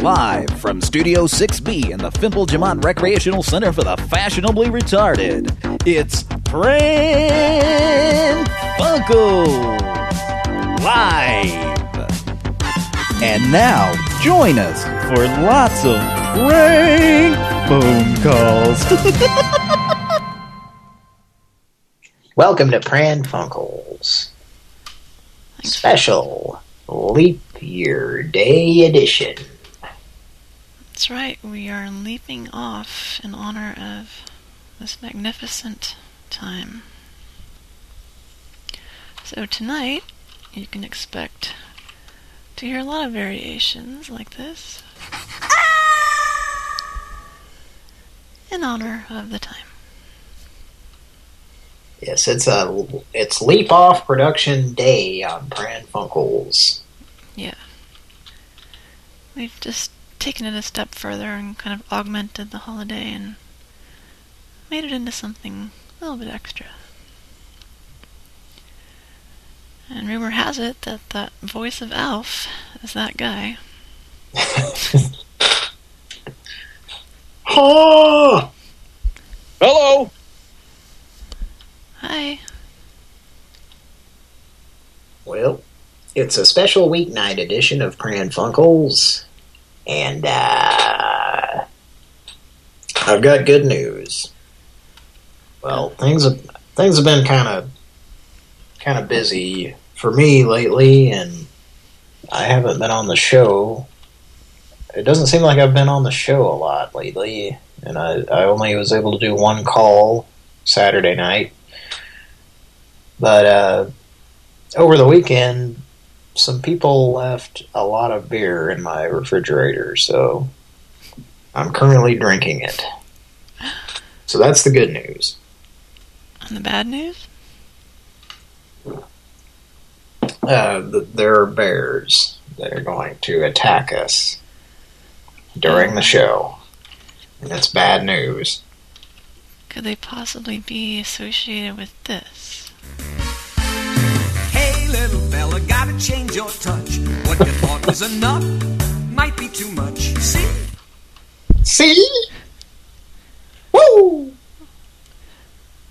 Live from Studio 6B in the Fimple Jamont Recreational Center for the Fashionably Retarded, it's Pran Funkels Live. And now, join us for lots of prank phone calls. Welcome to Pran Funkels. Special Leap Year Day Edition. That's right, we are leaping off in honor of this magnificent time. So tonight, you can expect to hear a lot of variations like this ah! in honor of the time. Yes, it's a it's Leap Off Production Day on Pran Funkels. Yeah. We've just taken it a step further and kind of augmented the holiday and made it into something a little bit extra. And rumor has it that that voice of Alf is that guy. Oh! Hello. Hi. Well, it's a special weeknight edition of Pran Funkels, and uh, I've got good news. Well, things have things have been kind of kind of busy for me lately, and I haven't been on the show. It doesn't seem like I've been on the show a lot lately, and I, I only was able to do one call Saturday night. But uh, over the weekend, some people left a lot of beer in my refrigerator, so I'm currently drinking it. So that's the good news. And the bad news? Uh, th there are bears that are going to attack us during the show. And it's bad news. Could they possibly be associated with this? Hey, little fella, your touch. What you thought was enough might be too much. See? See? Woo!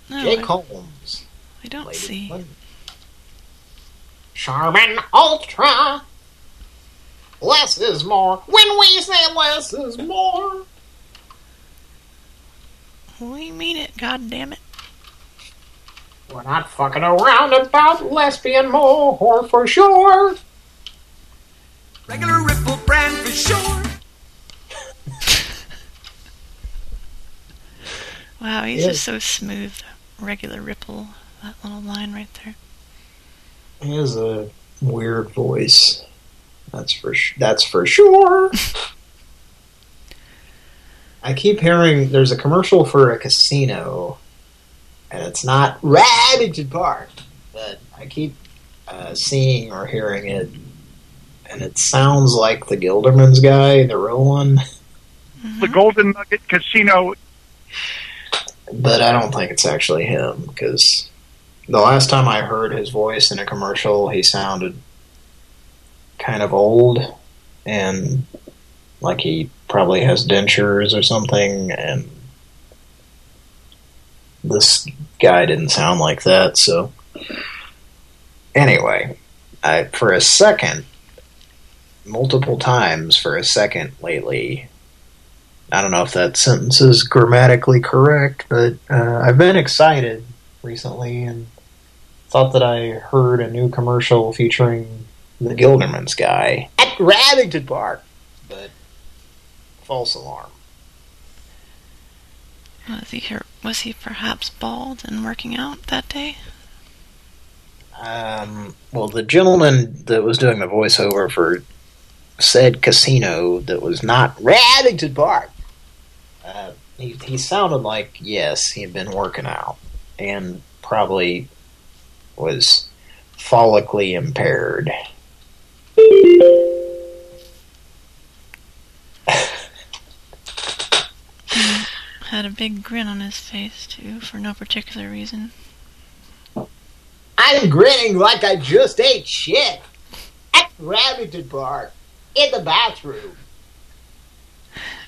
No, Jake I, Holmes. I don't Lady see. Clinton. Charmin Ultra. Less is more. When we say less is more. We mean it, god damn it. We're not fucking around about lesbian more for sure. Regular Ripple brand for sure. Wow, he's Yeah. just so smooth. Regular ripple, that little line right there. He has a weird voice. That's for sh that's for sure. I keep hearing there's a commercial for a casino, and it's not Remington Park, but I keep uh, seeing or hearing it, and it sounds like the Gilderman's guy, the real one, The Golden Nugget Casino. but I don't think it's actually him because the last time I heard his voice in a commercial, he sounded kind of old and like he probably has dentures or something and this guy didn't sound like that so anyway I for a second multiple times for a second lately I don't know if that sentence is grammatically correct but uh, I've been excited recently and thought that I heard a new commercial featuring the Gilderman's guy at Remington Park. But false alarm. Was he here? Was he perhaps bald and working out that day? Um, well, the gentleman that was doing the voiceover for said casino that was not Remington Park, uh, he, he sounded like, yes, he had been working out and probably was follically impaired. Had a big grin on his face too, for no particular reason. I'm grinning like I just ate shit at Remington Park in the bathroom.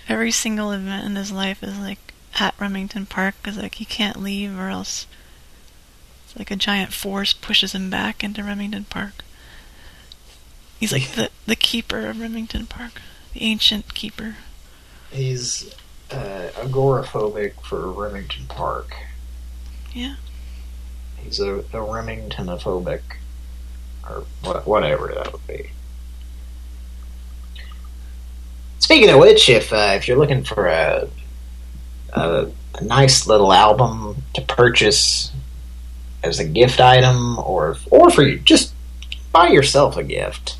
every single event in his life is like at Remington Park because like he can't leave or else it's like a giant force pushes him back into Remington Park. He's like the the keeper of Remington Park, the ancient keeper. He's uh, agoraphobic for Remington Park. Yeah. He's a, a Remingtonophobic, or what, whatever that would be. Speaking of which, if uh, if you're looking for a, a a nice little album to purchase as a gift item, or or for you, just buy yourself a gift.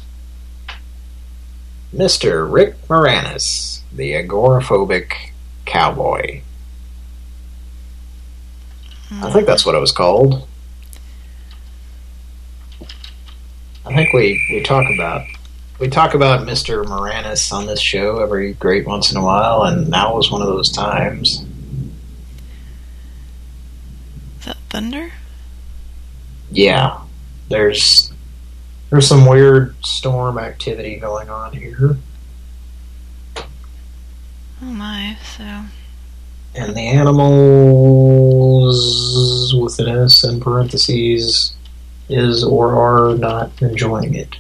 Mr. Rick Moranis, the agoraphobic cowboy. I think that's what it was called. I think we, we talk about we talk about Mr. Moranis on this show every great once in a while, and now was one of those times. Is that thunder? Yeah, there's there's some weird storm activity going on here, Oh my, so and the animals with an S in parentheses is or are not enjoying it.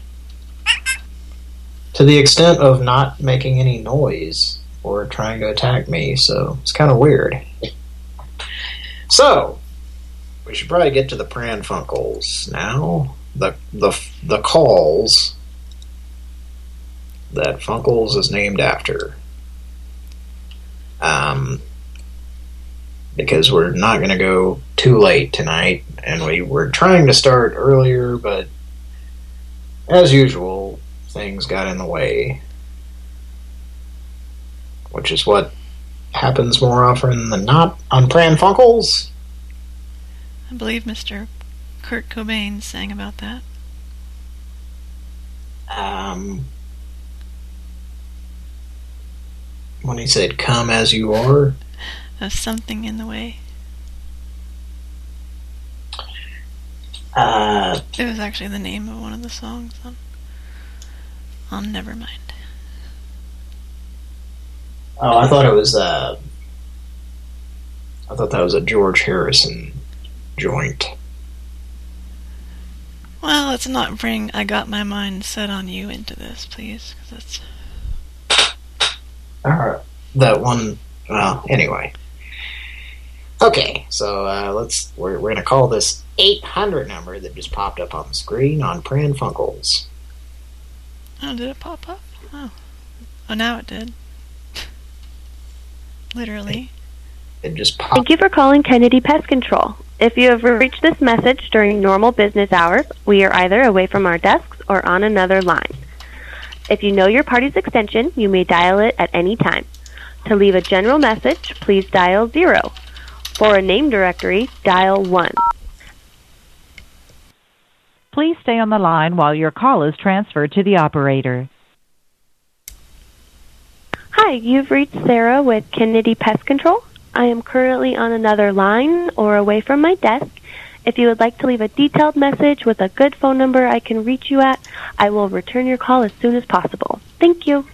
To the extent of not making any noise or trying to attack me, so it's kind of weird. So, we should probably get to the Pranfunkles now. The the the calls that Funkles is named after. Um, because we're not going to go too late tonight, and we were trying to start earlier, but as usual, things got in the way. Which is what happens more often than not on Pran Funkels. I believe Mr. Kurt Cobain sang about that. Um, when he said, come as you are. There's something in the way. Uh, It was actually the name of one of the songs on, on Nevermind. oh, I thought it was, uh, I thought that was a George Harrison joint. Well, let's not bring I Got My Mind Set on You into this, please. 'cause that's Alright. That one, well, anyway. Okay, so uh, let's, we're, we're going to call this 800 number that just popped up on the screen on Pran Funkels. Oh, did it pop up? Oh. Oh, now it did. Literally. It just popped. Thank you for calling Kennedy Pest Control. If you have reached this message during normal business hours, we are either away from our desks or on another line. If you know your party's extension, you may dial it at any time. To leave a general message, please dial 0. For a name directory, dial 1. Please stay on the line while your call is transferred to the operator. Hi, you've reached Sarah with Kennedy Pest Control. I am currently on another line or away from my desk. If you would like to leave a detailed message with a good phone number I can reach you at, I will return your call as soon as possible. Thank you.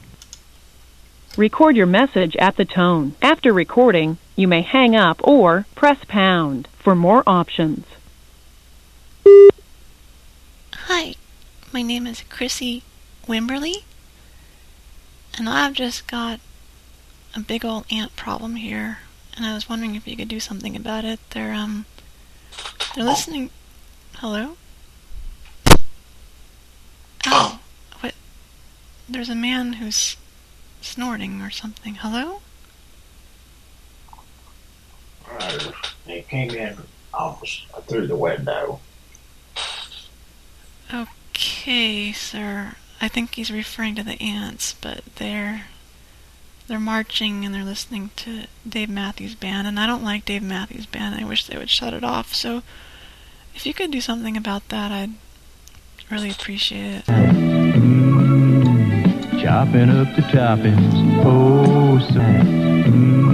Record your message at the tone. After recording, you may hang up or press pound for more options. Hi, my name is Chrissy Wimberly, and I've just got a big old ant problem here, and I was wondering if you could do something about it. They're um, they're listening. Hello. Oh, what? There's a man who's snorting or something. Hello. He came in almost through the window. Okay, sir. I think he's referring to the ants, but they're they're marching and they're listening to Dave Matthews Band, and I don't like Dave Matthews Band. I wish they would shut it off. So, if you could do something about that, I'd really appreciate it. Chopping up the toppings, oh, so. Mm,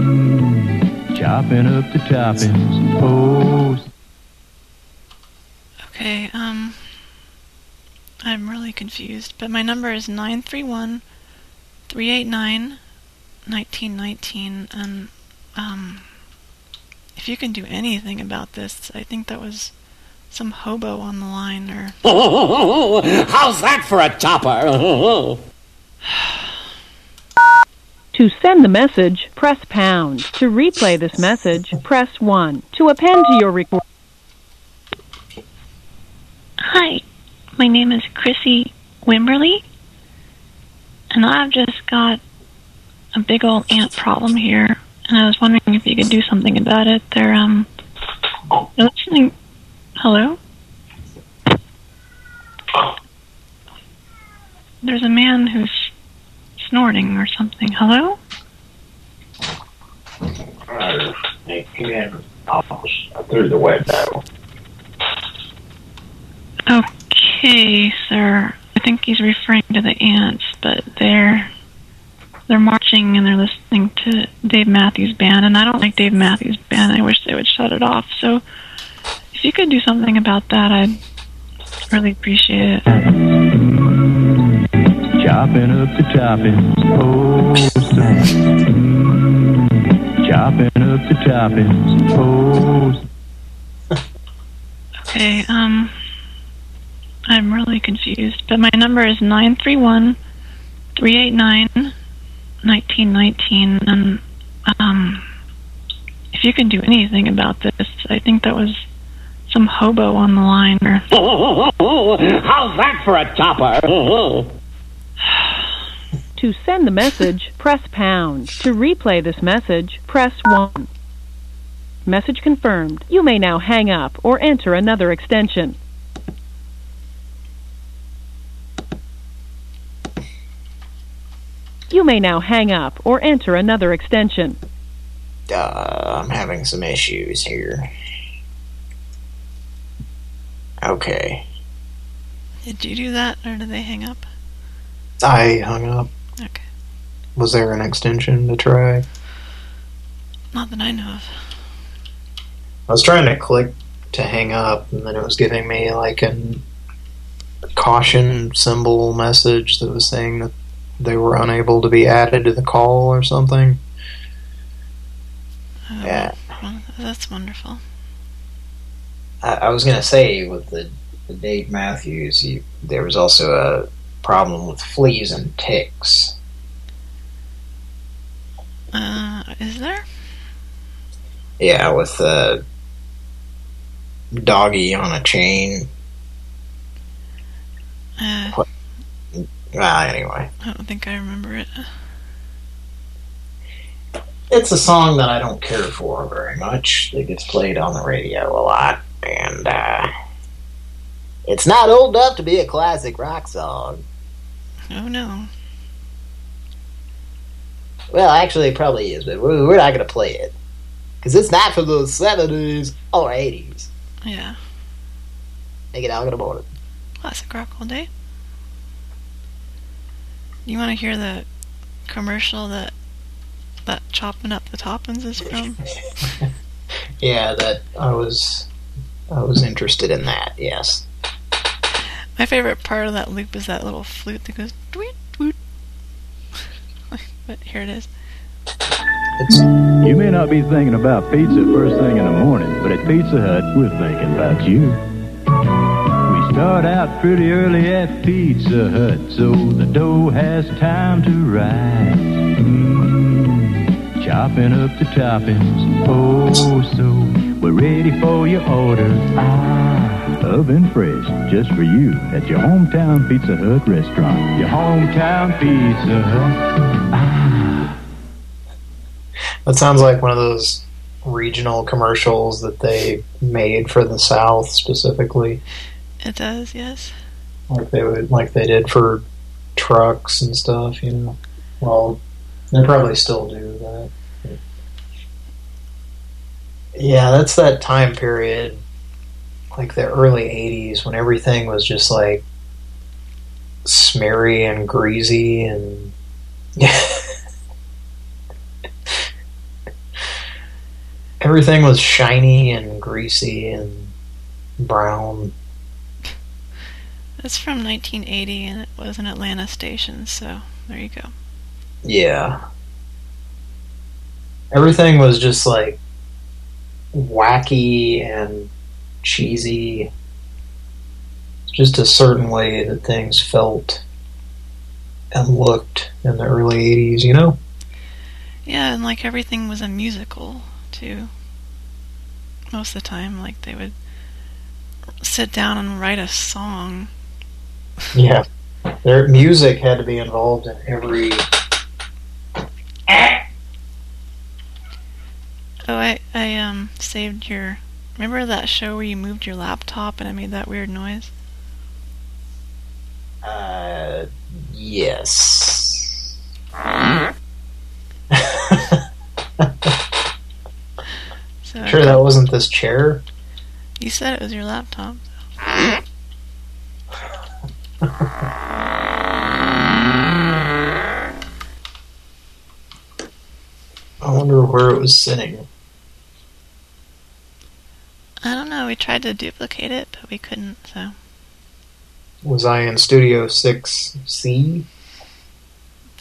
chopping up the toppings, oh. Okay, um, I'm really confused, but my number is 931 389 1919, and um, if you can do anything about this, I think that was some hobo on the line, or How's that for a topper? To send the message, press pound. To replay this message, press 1. To append to your record. Hi, my name is Chrissy Wimberly, and I've just got a big old ant problem here, and I was wondering if you could do something about it. They're um, they're listening. Hello. There's a man who's snorting or something. Hello. through the window. Okay, sir. I think he's referring to the ants, but they're they're marching and they're listening to Dave Matthews Band, and I don't like Dave Matthews Band. I wish they would shut it off. So, if you could do something about that, I'd really appreciate it. Chopping up the toppings, oh, so. Chopping up the toppings, oh, Okay, um, I'm really confused, but my number is nine three one three eight nine nineteen nineteen, and um, if you can do anything about this, I think that was some hobo on the line, or How's that for a topper? To send the message, press pound. To replay this message, press 1. Message confirmed. You may now hang up or enter another extension. You may now hang up or enter another extension. Uh, I'm having some issues here. Okay. did you do that, or did they hang up? I hung up. Okay. Was there an extension to try? Not that I know of. I was trying to click to hang up, and then it was giving me like an caution symbol message that was saying that they were unable to be added to the call or something. Oh, Yeah. well, that's wonderful. I, I was going to say with the, the Dave Matthews, you, there was also a problem with fleas and ticks. Uh, is there? Yeah, with the doggy on a chain. Uh, What? Well, anyway. I don't think I remember it. It's a song that I don't care for very much. It gets played on the radio a lot, and uh, it's not old enough to be a classic rock song. Oh no. Well, actually, it probably is, but we're not going to play it. Because it's not from the 70s or 80s. Yeah. Make it out in the morning. Classic rock all day. You want to hear the commercial that that chopping up the toppings is from? Yeah, that I was I was interested in that, yes. My favorite part of that loop is that little flute that goes tweet tweet. but here it is. You may not be thinking about pizza first thing in the morning, but at Pizza Hut, we're thinking about you. Start out pretty early at Pizza Hut, so the dough has time to rise. Mm, chopping up the toppings, oh so we're ready for your order. Ah, oven fresh, just for you at your hometown Pizza Hut restaurant. Your hometown Pizza Hut. Ah. That sounds like one of those regional commercials that they made for the South specifically. It does, yes. Like they would like they did for trucks and stuff, you know. Well, they probably still do that. Yeah, that's that time period, like the early 80s, when everything was just like smeary and greasy and everything was shiny and greasy and brown. It's from 1980 and it was an Atlanta station, so there you go. Yeah. everything was just like wacky and cheesy. Just a certain way that things felt and looked in the early 80s, you know? Yeah, and like everything was a musical, too. Most of the time, like they would sit down and write a song. Yeah. Their music had to be involved in every... Oh, I, I um saved your... Remember that show where you moved your laptop and it made that weird noise? Uh, yes. So Sure that wasn't this chair? You said it was your laptop. I wonder where it was sitting. I don't know. We tried to duplicate it, but we couldn't. So Was I in Studio 6C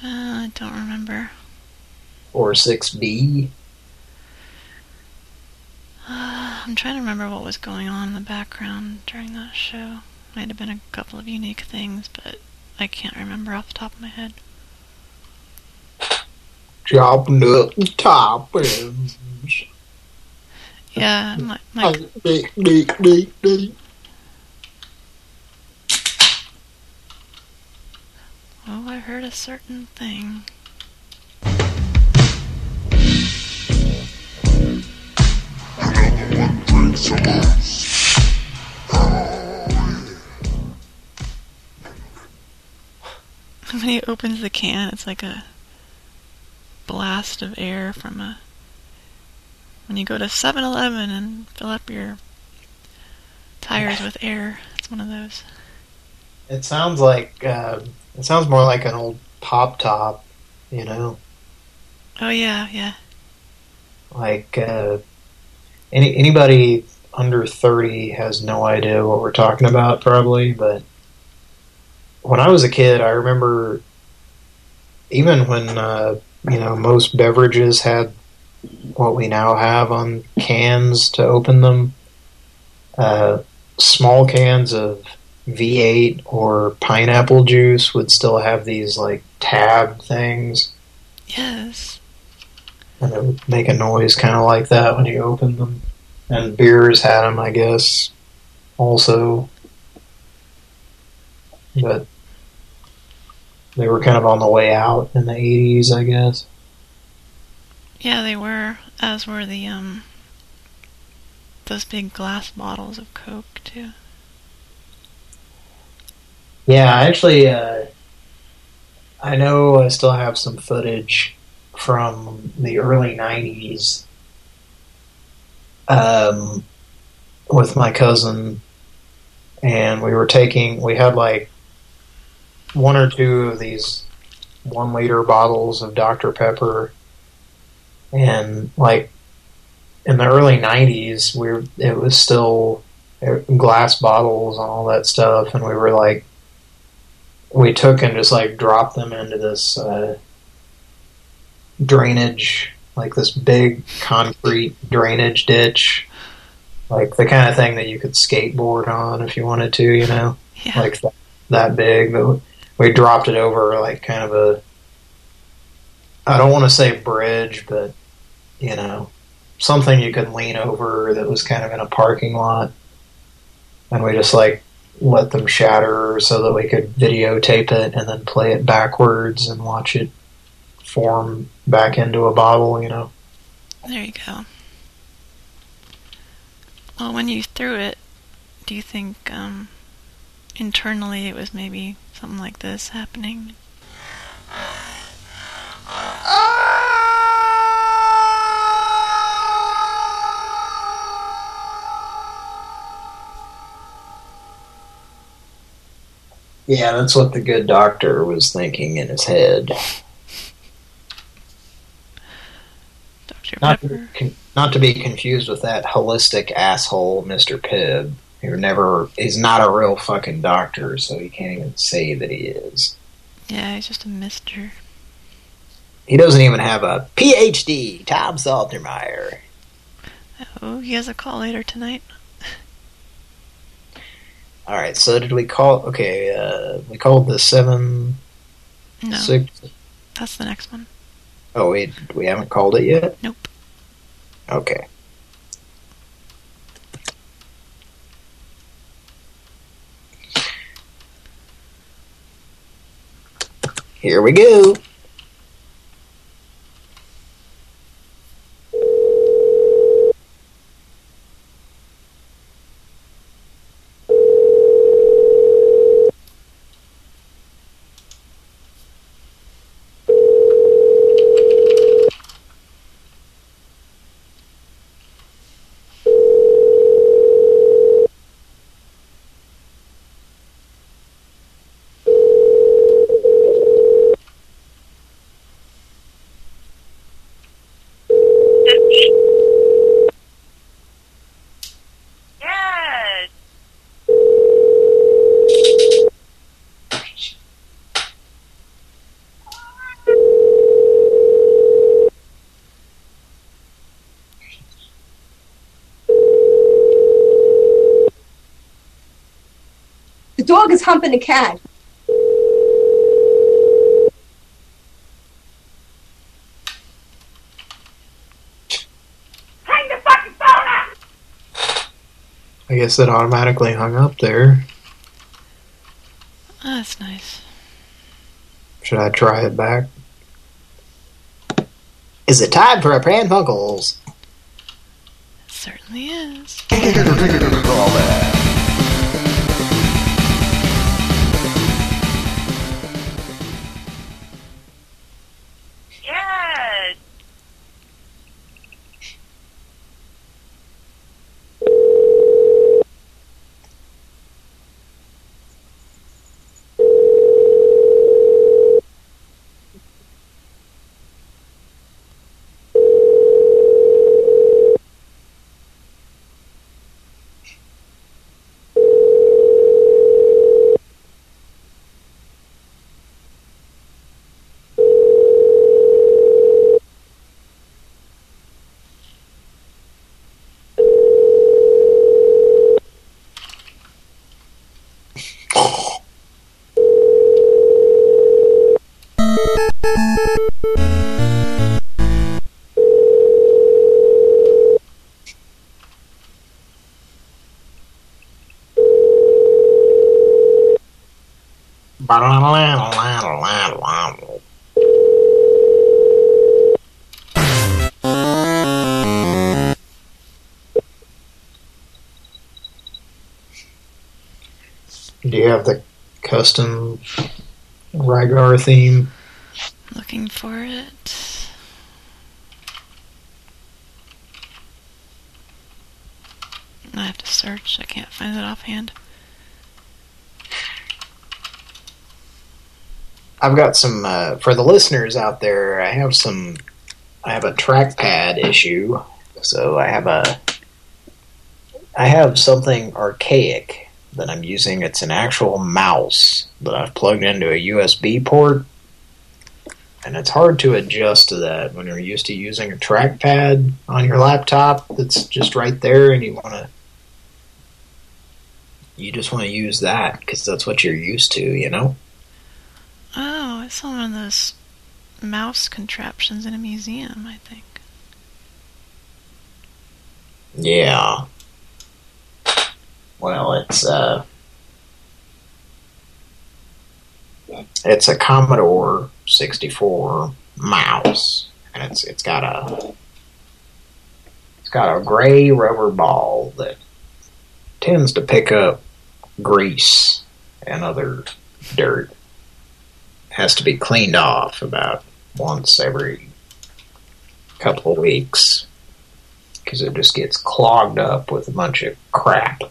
uh, I don't remember. or 6B? Uh, I'm trying to remember what was going on in the background during that show. Might have been a couple of unique things, but I can't remember off the top of my head. Chopping up the toppings. Yeah, my, my oh, I heard a certain thing. When he opens the can, it's like a blast of air from a. When you go to 7 Eleven and fill up your tires with air, it's one of those. It sounds like, uh, it sounds more like an old pop top, you know? Oh, yeah, yeah. Like, uh, any anybody under 30 has no idea what we're talking about, probably, but when I was a kid, I remember even when, uh, you know, most beverages had what we now have on cans to open them, uh, small cans of V8 or pineapple juice would still have these, like, tab things. Yes. And it would make a noise kind of like that when you open them. And beers had them, I guess, also. But they were kind of on the way out in the 80s, I guess. Yeah, they were, as were the, um, those big glass bottles of Coke, too. Yeah, actually, uh, I know I still have some footage from the early 90s um, with my cousin, and we were taking, we had like one or two of these one liter bottles of Dr. Pepper, and like in the early 90s, we were, it was still uh, glass bottles and all that stuff, and we were like, we took and just like dropped them into this uh, drainage, like this big concrete drainage ditch, like the kind of thing that you could skateboard on if you wanted to, you know, Yeah. like that, that big. But we dropped it over like kind of a, I don't want to say bridge, but you know, something you could lean over that was kind of in a parking lot, and we just like let them shatter so that we could videotape it and then play it backwards and watch it form back into a bottle, you know. There you go. Well, when you threw it, do you think, um, internally it was maybe something like this happening? Yeah, that's what the good doctor was thinking in his head. Dr. Not to, Pepper? not to be confused with that holistic asshole, Mr. Pibb, who never is not a real fucking doctor, so he can't even say that he is. Yeah, he's just a mister. He doesn't even have a PhD, Tom Saltermeyer. Oh, he has a call later tonight. All right, so did we call? Okay, uh, we called the seven No, six. that's the next one. Oh, we we haven't called it yet. Nope. Okay. Here we go. Is humping the cat. Hang the fucking phone up! I guess it automatically hung up there. Oh, that's nice. Should I try it back? Is it time for a Pran It Certainly is. Do you have the custom Rygar theme? Looking for it. I have to search. I can't find it offhand. I've got some uh, for the listeners out there. I have some. I have a trackpad issue, so I have a. I have something archaic that I'm using. It's an actual mouse that I've plugged into a USB port, and it's hard to adjust to that when you're used to using a trackpad on your laptop that's just right there, and you want to. You just want to use that because that's what you're used to, you know. Oh, it's on one of those mouse contraptions in a museum, I think. Yeah. Well, it's uh it's a Commodore 64 mouse and it's it's got a it's got a gray rubber ball that tends to pick up grease and other dirt. Has to be cleaned off about once every couple of weeks because it just gets clogged up with a bunch of crap.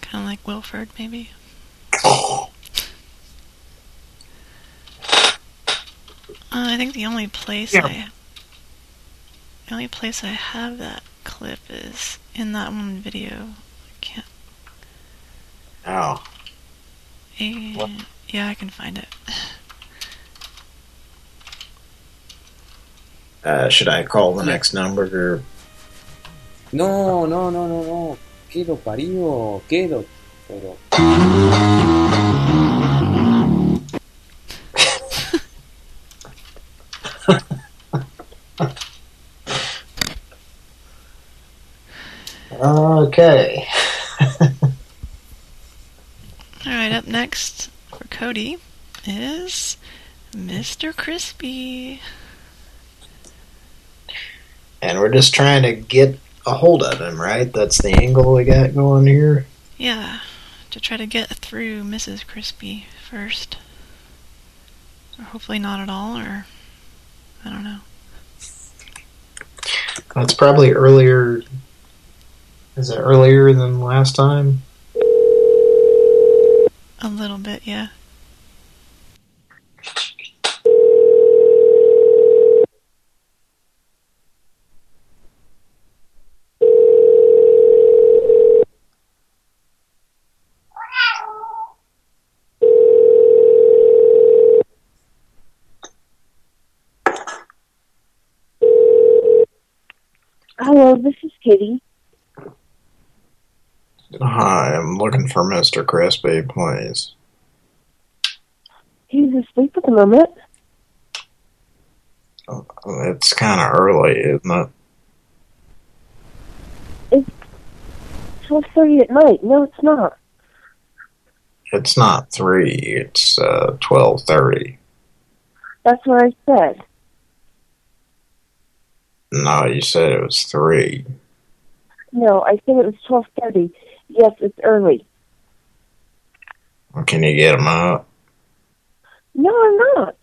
Kind of like Wilford, maybe. Uh, I think the only place Yeah. I the only place I have that clip is in that one video. I can't. Oh. A Yeah, I can find it. Uh, should I call the next number? Or... No, no, no, no, no. ¿Qué lo parió? ¿Qué. Pero... Okay. Alright, up next for Cody is Mr. Crispy. And we're just trying to get a hold of him, right? That's the angle we got going here. Yeah, to try to get through Mrs. Crispy first. Or hopefully not at all, or I don't know. That's probably earlier. Is it earlier than last time? A little bit, yeah. Hello, this is Kitty. Hi, I'm looking for Mr. Crispy, please. He's asleep at the moment. It's kind of early, isn't it? It's 12.30 at night. No, it's not. It's not 3, it's uh, 12.30. That's what I said. No, you said it was 3. No, I said it was 12.30. Yes, it's early. Well, Can you get him up? No, I'm not.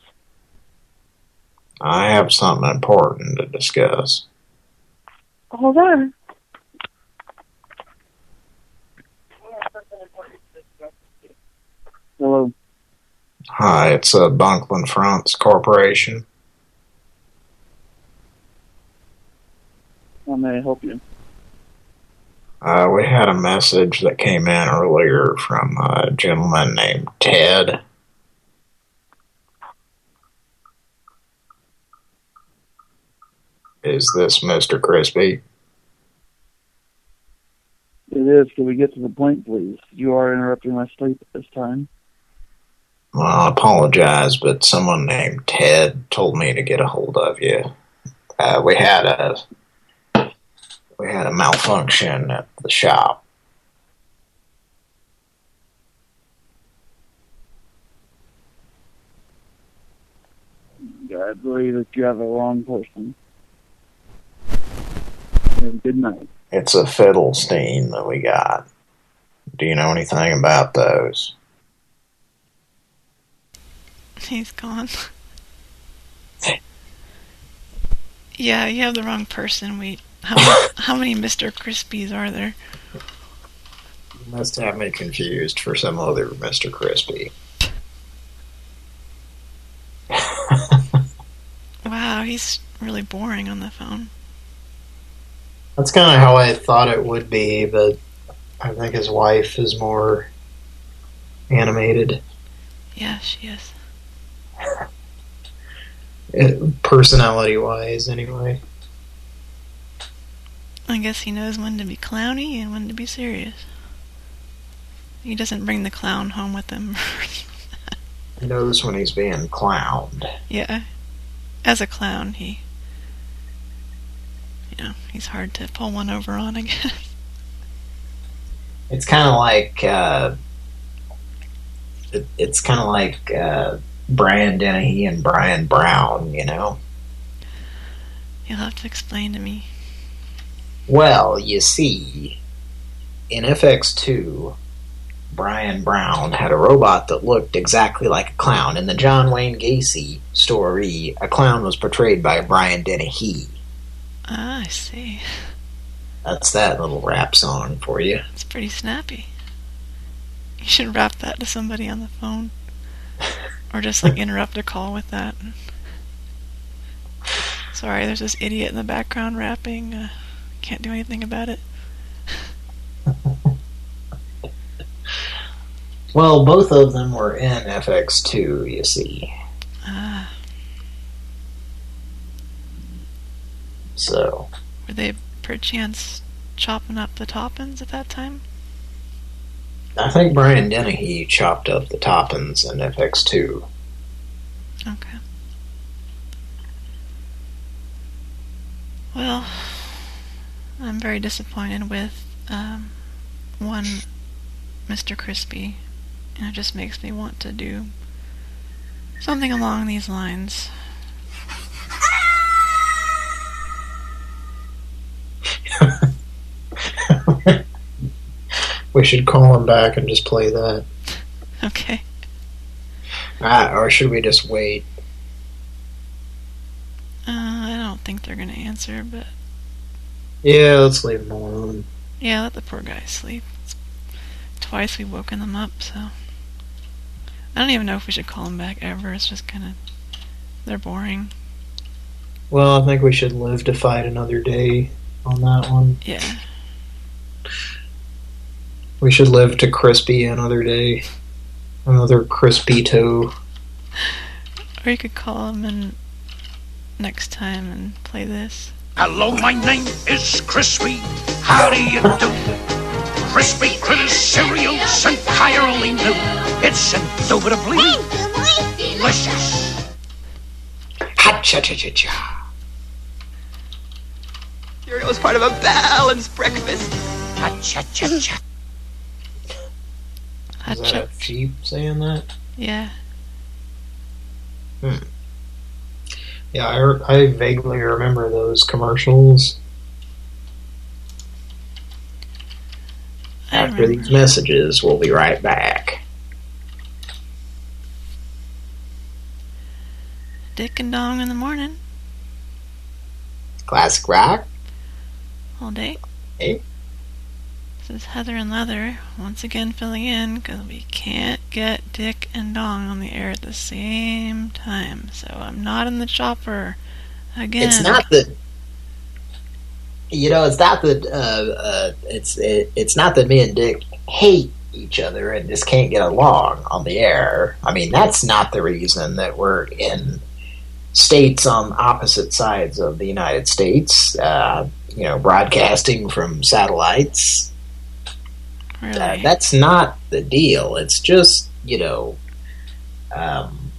I have something important to discuss. Hold on. Hello. Hi, it's uh, Bunklin France Corporation. How may I help you? Uh, we had a message that came in earlier from a gentleman named Ted. Is this Mr. Crispy? It is. Can we get to the point, please? You are interrupting my sleep at this time. Well, I apologize, but someone named Ted told me to get a hold of you. Uh, we had a we had a malfunction at the shop. I believe that you have the wrong person. Have a good night. It's a Fiddlestein that we got. Do you know anything about those? He's gone. yeah, you have the wrong person. We how many, how many Mr. Crispies are there? You must have me confused for some other Mr. Crispy. Wow, he's really boring on the phone. That's kind of how I thought it would be, but I think his wife is more animated. Yeah, she is. Personality-wise, anyway. I guess he knows when to be clowny and when to be serious. He doesn't bring the clown home with him. He knows when he's being clowned. yeah. As a clown, he... You know, he's hard to pull one over on, I guess. It's kind of like... Uh, it, it's kind of like uh, Brian Dennehy and Bryan Brown, you know? You'll have to explain to me. Well, you see, in FX2, Bryan Brown had a robot that looked exactly like a clown. In the John Wayne Gacy story, a clown was portrayed by Brian Dennehy. Ah, I see. That's that little rap song for you. It's pretty snappy. You should rap that to somebody on the phone. Or just like interrupt a call with that. Sorry, there's this idiot in the background rapping. Uh, can't do anything about it. Well, both of them were in FX2, you see. Ah, So, were they perchance chopping up the toppins at that time? I think Brian Dennehy chopped up the Toppins in FX2. Okay. Well, I'm very disappointed with um, one Mr. Crispy, and it just makes me want to do something along these lines. We should call him back and just play that. Okay. Ah, or should we just wait? Uh, I don't think they're gonna answer, but Yeah, let's leave him alone. yeah, let the poor guy sleep. It's twice we've woken them up, so I don't even know if we should call them back ever. It's just kind of they're boring. Well, I think we should live to fight another day on that one. Yeah. We should live to crispy another day. Another crispy toe. Or you could call them and next time and play this. Hello, my name is Crispy. How do you do? Crispy critters, cereals, entirely new. It's indubitably delicious. Ha-cha-cha-cha-cha. Cereal is part of a balanced breakfast. Ha-cha-cha-cha. Is that a sheep saying that? Yeah. Hmm. Yeah, I, I vaguely remember those commercials. After these messages, we'll be right back. Dick and Dong in the morning, Classic rock. all day. Hey. Is Heather and Leather once again filling in because we can't get Dick and Dong on the air at the same time. So I'm not in the chopper again. It's not that. You know, it's not that. Uh, uh, it's it, it's not that me and Dick hate each other and just can't get along on the air. I mean, that's not the reason that we're in states on opposite sides of the United States. Uh, you know, broadcasting from satellites. Uh, that's not the deal. It's just you know, um,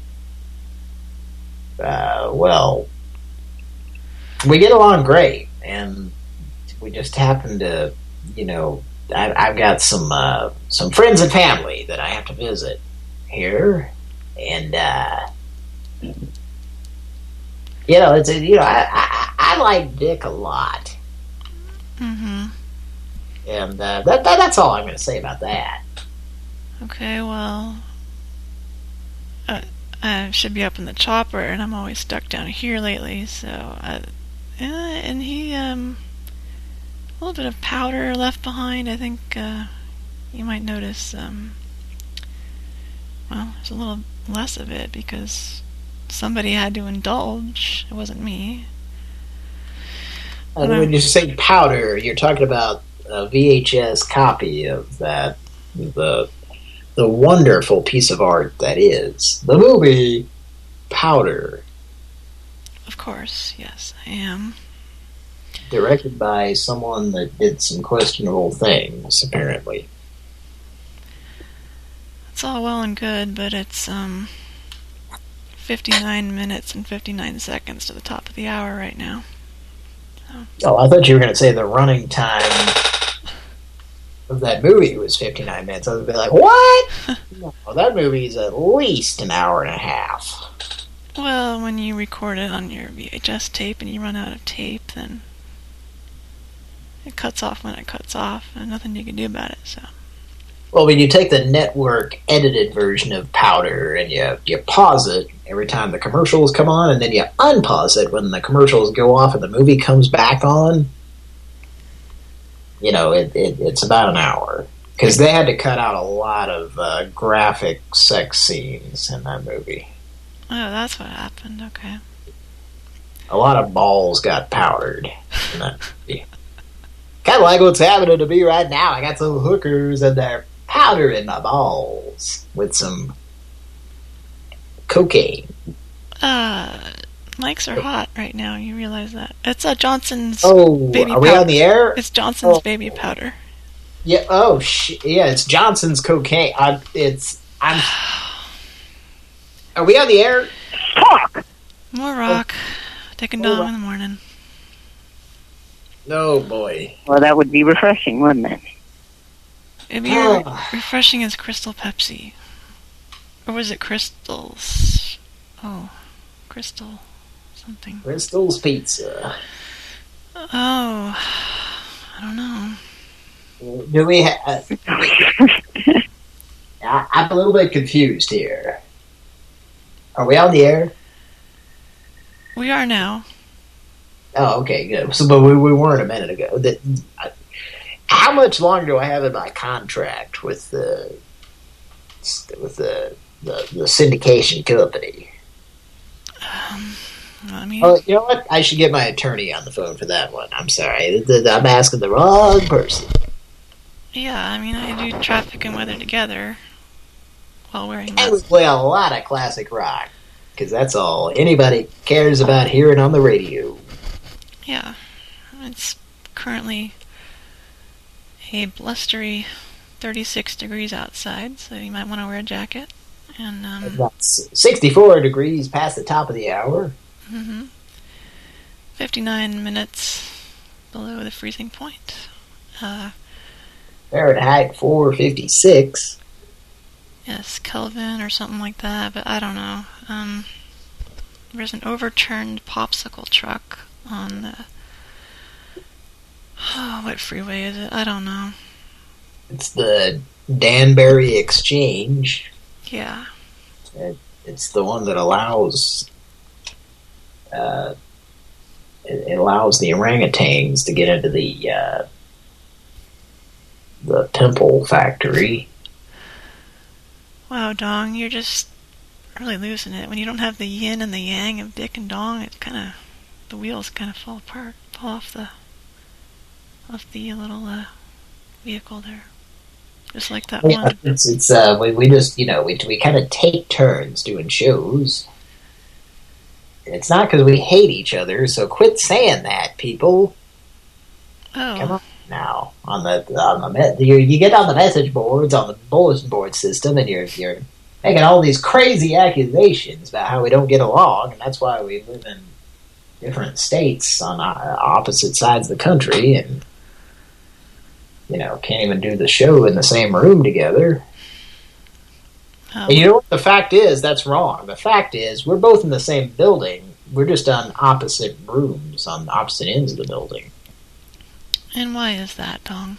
uh, well, we get along great, and we just happen to, you know, I, I've got some uh, some friends and family that I have to visit here, and uh, you know, it's you know, I, I I like Dick a lot, Mm-hmm. And uh, that, that that's all I'm going to say about that. Okay, well, uh, I should be up in the chopper, and I'm always stuck down here lately. So, I, uh, and he um, a little bit of powder left behind. I think uh, you might notice. Um, well, there's a little less of it because somebody had to indulge. It wasn't me. And when you say powder, you're talking about a VHS copy of that the the wonderful piece of art that is the movie Powder, Of course, yes, I am. directed by someone that did some questionable things, apparently. It's all well and good, but it's um 59 minutes and 59 seconds to the top of the hour right now. Oh, I thought you were going to say the running time of that movie was 59 minutes. I would be like, what? no, that movie's at least an hour and a half. Well, when you record it on your VHS tape and you run out of tape, then it cuts off when it cuts off, and nothing you can do about it. So Well, when you take the network edited version of Powder and you you pause it every time the commercials come on, and then you unpause it when the commercials go off and the movie comes back on, you know, it, it it's about an hour because they had to cut out a lot of uh, graphic sex scenes in that movie. oh, that's what happened. Okay. A lot of balls got powdered in that movie. Kind of like what's happening to me right now. I got some hookers and they're powdering my balls with some cocaine. Uh, mics are hot right now. You realize that? It's uh, Johnson's Oh, baby are we powder. on the air? It's Johnson's Oh. baby powder. Yeah. Oh, sh yeah. It's Johnson's cocaine. I, it's. I'm. Are we on the air? Talk. More rock. Dick and Dom in the morning. No, boy. Well, that would be refreshing, wouldn't it? It'd be re- refreshing as Crystal Pepsi. Or was it Crystals? Oh, Crystal something. Crystal's Pizza. Oh, I don't know. Do we have? I, I'm a little bit confused here. Are we on the air? We are now. Oh, okay, good. So, but we, we weren't a minute ago. That, I- how much longer do I have in my contract with the with the the, the syndication company? Um, I mean, Oh, you know what? I should get my attorney on the phone for that one. I'm sorry. I'm asking the wrong person. yeah, I mean, I do traffic and weather together while wearing that. we play a lot of classic rock because that's all anybody cares about hearing on the radio. Yeah, it's currently a blustery 36 degrees outside, so you might want to wear a jacket. And um, That's 64 degrees past the top of the hour. Hmm 59 minutes below the freezing point. Uh, Fahrenheit 456. yes, Kelvin or something like that, but I don't know. Um, there's an overturned popsicle truck on the. Oh, what freeway is it? I don't know. It's the Danbury Exchange. Yeah. It, it's the one that allows uh, it, it allows the orangutans to get into the uh, the Temple factory. Wow, Dong, you're just really losing it. When you don't have the yin and the yang of Dick and Dong, it kind of the wheels kind of fall apart, fall off the off the little uh, vehicle there, just like that Yeah, one. it's it's uh we we just you know we we kind of take turns doing shows. It's not because we hate each other, so quit saying that, people. Come Oh, on now on the on the you, you get on the message boards on the bulletin board system, and you're you're making all these crazy accusations about how we don't get along, and that's why we live in different states on uh, opposite sides of the country, and you know can't even do the show in the same room together. Oh, And you know what the fact is? That's wrong. The fact is we're both in the same building. We're just on opposite rooms, on opposite ends of the building. and why is that, Dong?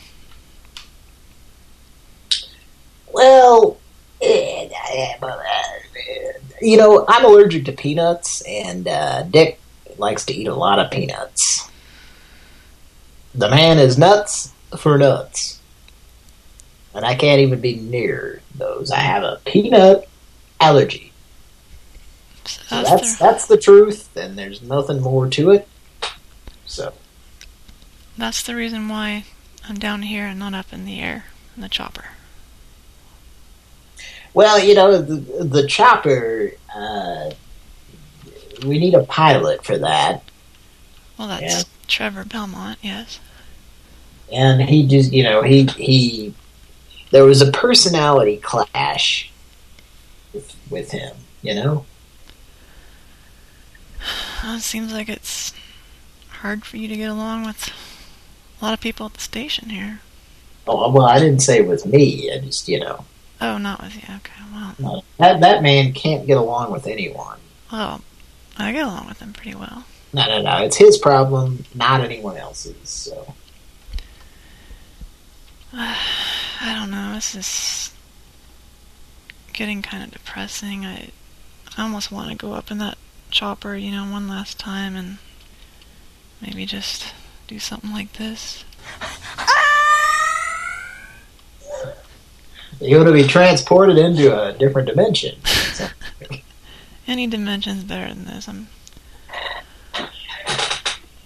Well, you know, I'm allergic to peanuts, and uh, Dick likes to eat a lot of peanuts. The man is nuts for nuts. And I can't even be near those. I have a peanut allergy. So That's that's the- truth, and there's nothing more to it. So That's the reason why I'm down here and not up in the air in the chopper. Well, you know, the, the chopper, uh, we need a pilot for that. Well, that's Yeah. Trevor Belmont, yes. And he just, you know, he, he, there was a personality clash with, with him, you know? Well, it seems like it's hard for you to get along with a lot of people at the station here. Oh, well, I didn't say with me, I just, you know, Oh, not with you. Okay, well, uh, that, that man can't get along with anyone. well, I get along with him pretty well. No, no, no, it's his problem, not anyone else's, so. I don't know. This is getting kind of depressing. I, I almost want to go up in that chopper, you know, one last time and maybe just do something like this. You're going to be transported into a different dimension. Any dimension's better than this. I'm.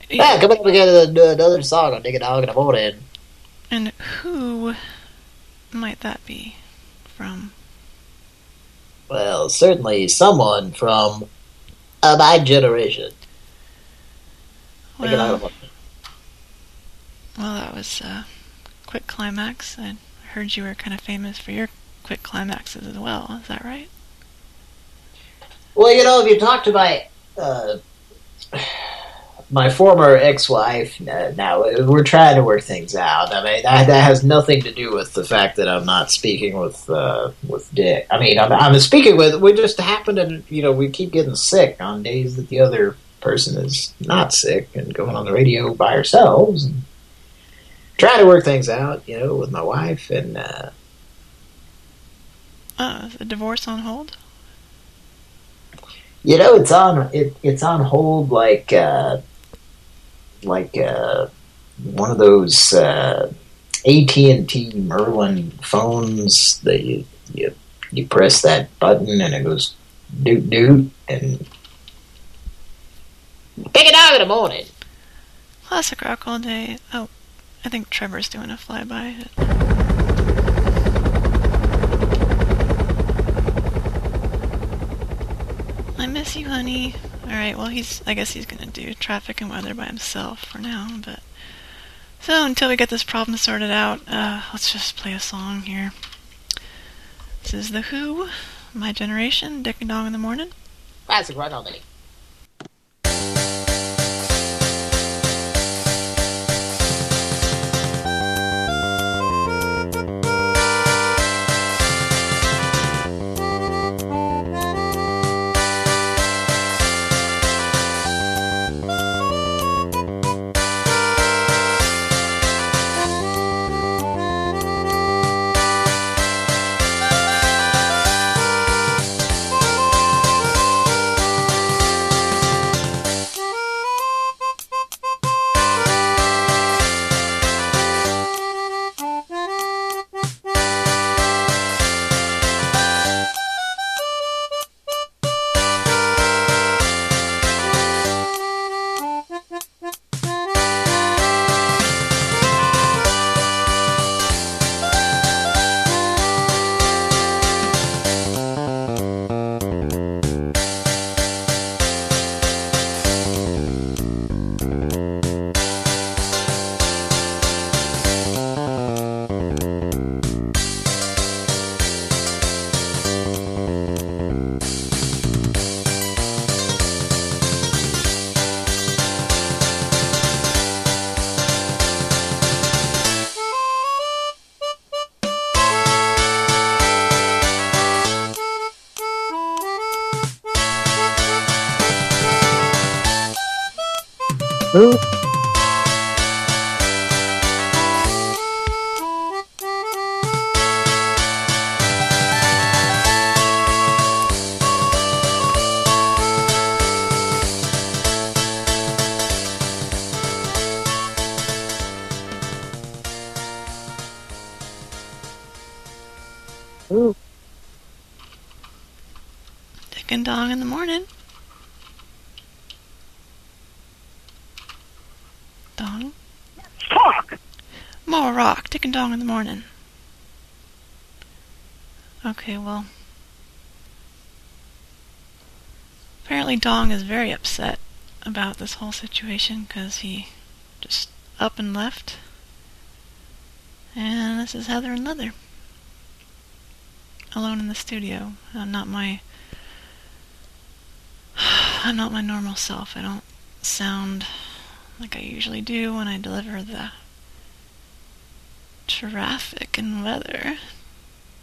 yeah, come up and get another song on Dick and Dog in the morning. And who might that be from? Well, certainly someone from uh, my generation. Well, well, that was a quick climax. I heard you were kind of famous for your quick climaxes as well. Is that right? Well, you know, if you talk to my uh, my former ex-wife, uh, now we're trying to work things out. I mean, that, that has nothing to do with the fact that I'm not speaking with uh, with Dick. I mean, I'm, I'm speaking with. We just happen to, you know, we keep getting sick on days that the other person is not sick and going on the radio by ourselves and trying to work things out, you know, with my wife and. Uh, is the divorce on hold? You know, it's on it, it's on hold like uh, like uh, one of those uh, AT and T Merlin phones that you, you you press that button and it goes doot doot and pick it out in the morning. Classic rock all day. Oh, I think Trevor's doing a flyby. I miss you, honey. Alright, well, he's. I guess he's gonna do traffic and weather by himself for now, but. So, until we get this problem sorted out, uh, let's just play a song here. This is The Who, My Generation, Dick and Dong in the Morning. Classic rock all Morning. Okay, well. Apparently, Dong is very upset about this whole situation because he just up and left. And this is Heather and Leather. Alone in the studio. I'm not my. I'm not my normal self. I don't sound like I usually do when I deliver the traffic and weather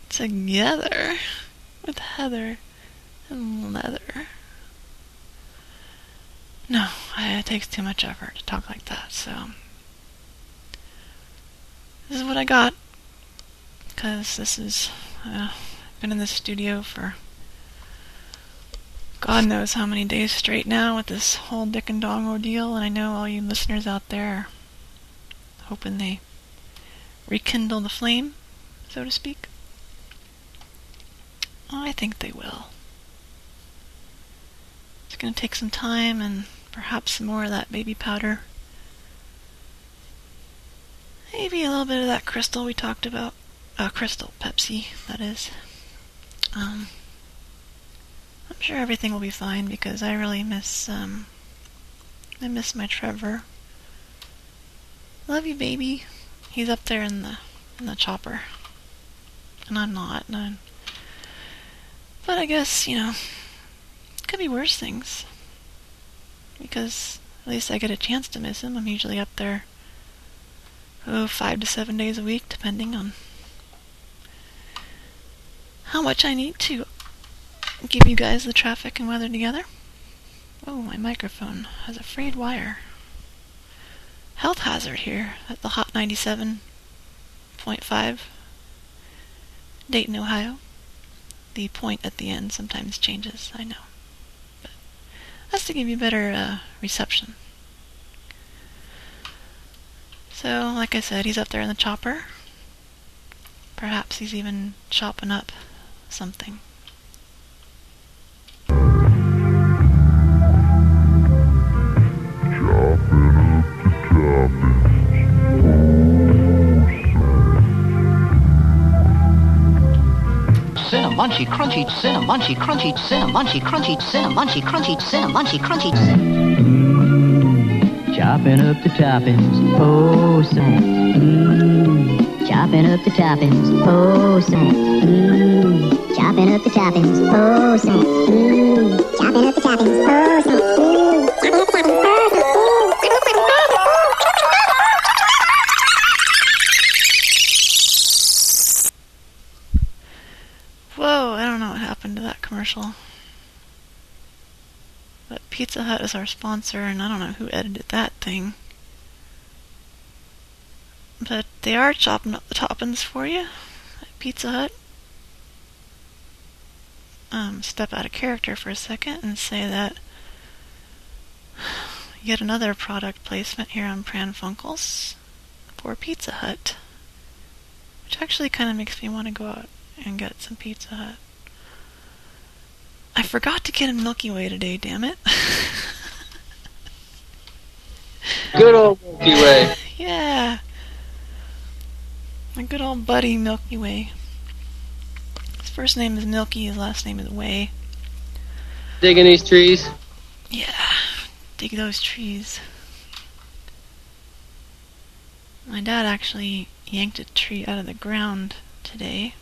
together with Heather and Leather. No, I, it takes too much effort to talk like that, so. This is what I got. Because this is. Uh, I've been in the studio for. God knows how many days straight now with this whole Dick and Dong ordeal, and I know all you listeners out there hoping they rekindle the flame, so to speak. I think they will. It's going to take some time and perhaps some more of that baby powder. Maybe a little bit of that crystal we talked about uh, Crystal Pepsi, that is. Um, I'm sure everything will be fine because I really miss um, I miss my Trevor. Love you, baby. He's up there in the in the chopper, and I'm not. And I'm, but I guess you know, it could be worse things. Because at least I get a chance to miss him. I'm usually up there, oh, five to seven days a week, depending on how much I need to give you guys the traffic and weather together. Oh, my microphone has a frayed wire. Health hazard here at the Hot 97.5, Dayton, Ohio. The point at the end sometimes changes, I know. But that's to give you better uh, reception. So, like I said, he's up there in the chopper. Perhaps he's even chopping up something. Cinnamunchy crunchy, cinnamunchy crunchy, cinnamunchy crunchy, cinnamunchy crunchy, cinnamunchy crunchy. Mm, chopping up the toppings, oh snap. Mmm. Chopping up the toppings, oh snap. Mmm. Chopping up the toppings, oh snap. Mmm. Chopping up the toppings, oh snap. Mmm. Chopping up the toppings, oh happened to that commercial. But Pizza Hut is our sponsor, and I don't know who edited that thing. But they are chopping up the toppings for you at Pizza Hut. Um, step out of character for a second and say that yet another product placement here on Pran Funkels for Pizza Hut. Which actually kind of makes me want to go out and get some Pizza Hut. I forgot to get a Milky Way today, damn it. Good old Milky Way. yeah. My good old buddy Milky Way. His first name is Milky, his last name is Way. Digging these trees. Yeah. Dig those trees. My dad actually yanked a tree out of the ground today.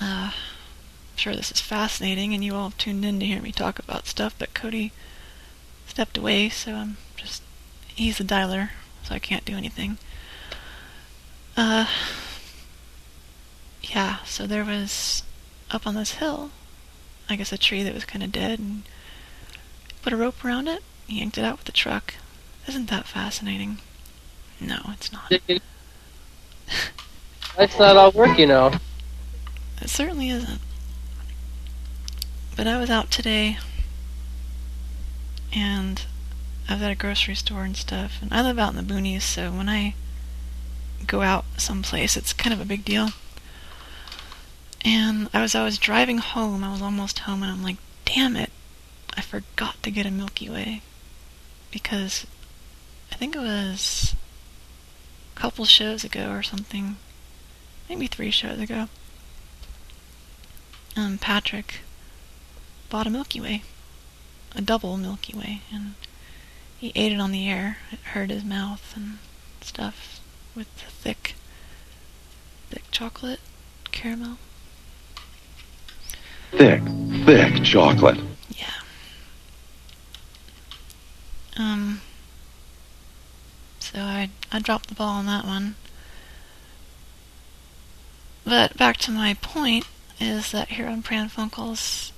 Uh, sure this is fascinating, and you all tuned in to hear me talk about stuff, but Cody stepped away, so I'm just. He's the dialer, so I can't do anything. Uh. Yeah, so there was. Up on this hill, I guess a tree that was kind of dead, and put a rope around it, yanked it out with the truck. Isn't that fascinating? No, it's not. That's not all work, you know. It certainly isn't. But I was out today, and I was at a grocery store and stuff, and I live out in the boonies, so when I go out someplace, it's kind of a big deal. And I was I was driving home, I was almost home, and I'm like, damn it, I forgot to get a Milky Way. Because I think it was a couple shows ago or something, maybe three shows ago um, Patrick bought a Milky Way, a double Milky Way, and he ate it on the air. It hurt his mouth and stuff with the thick, thick chocolate caramel. Thick, thick chocolate. Yeah. Um. So I I dropped the ball on that one. But back to my point is that here on Pran Funkels,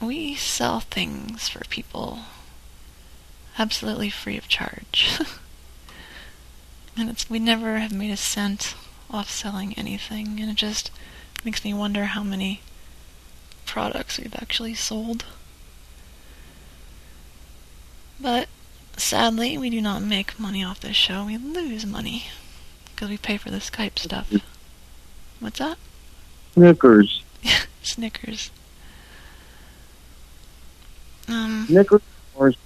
we sell things for people absolutely free of charge. and it's we never have made a cent off selling anything, and it just makes me wonder how many products we've actually sold. But sadly, we do not make money off this show. We lose money because we pay for the Skype stuff. What's that? Snickers. Snickers. Um. Snickers bars.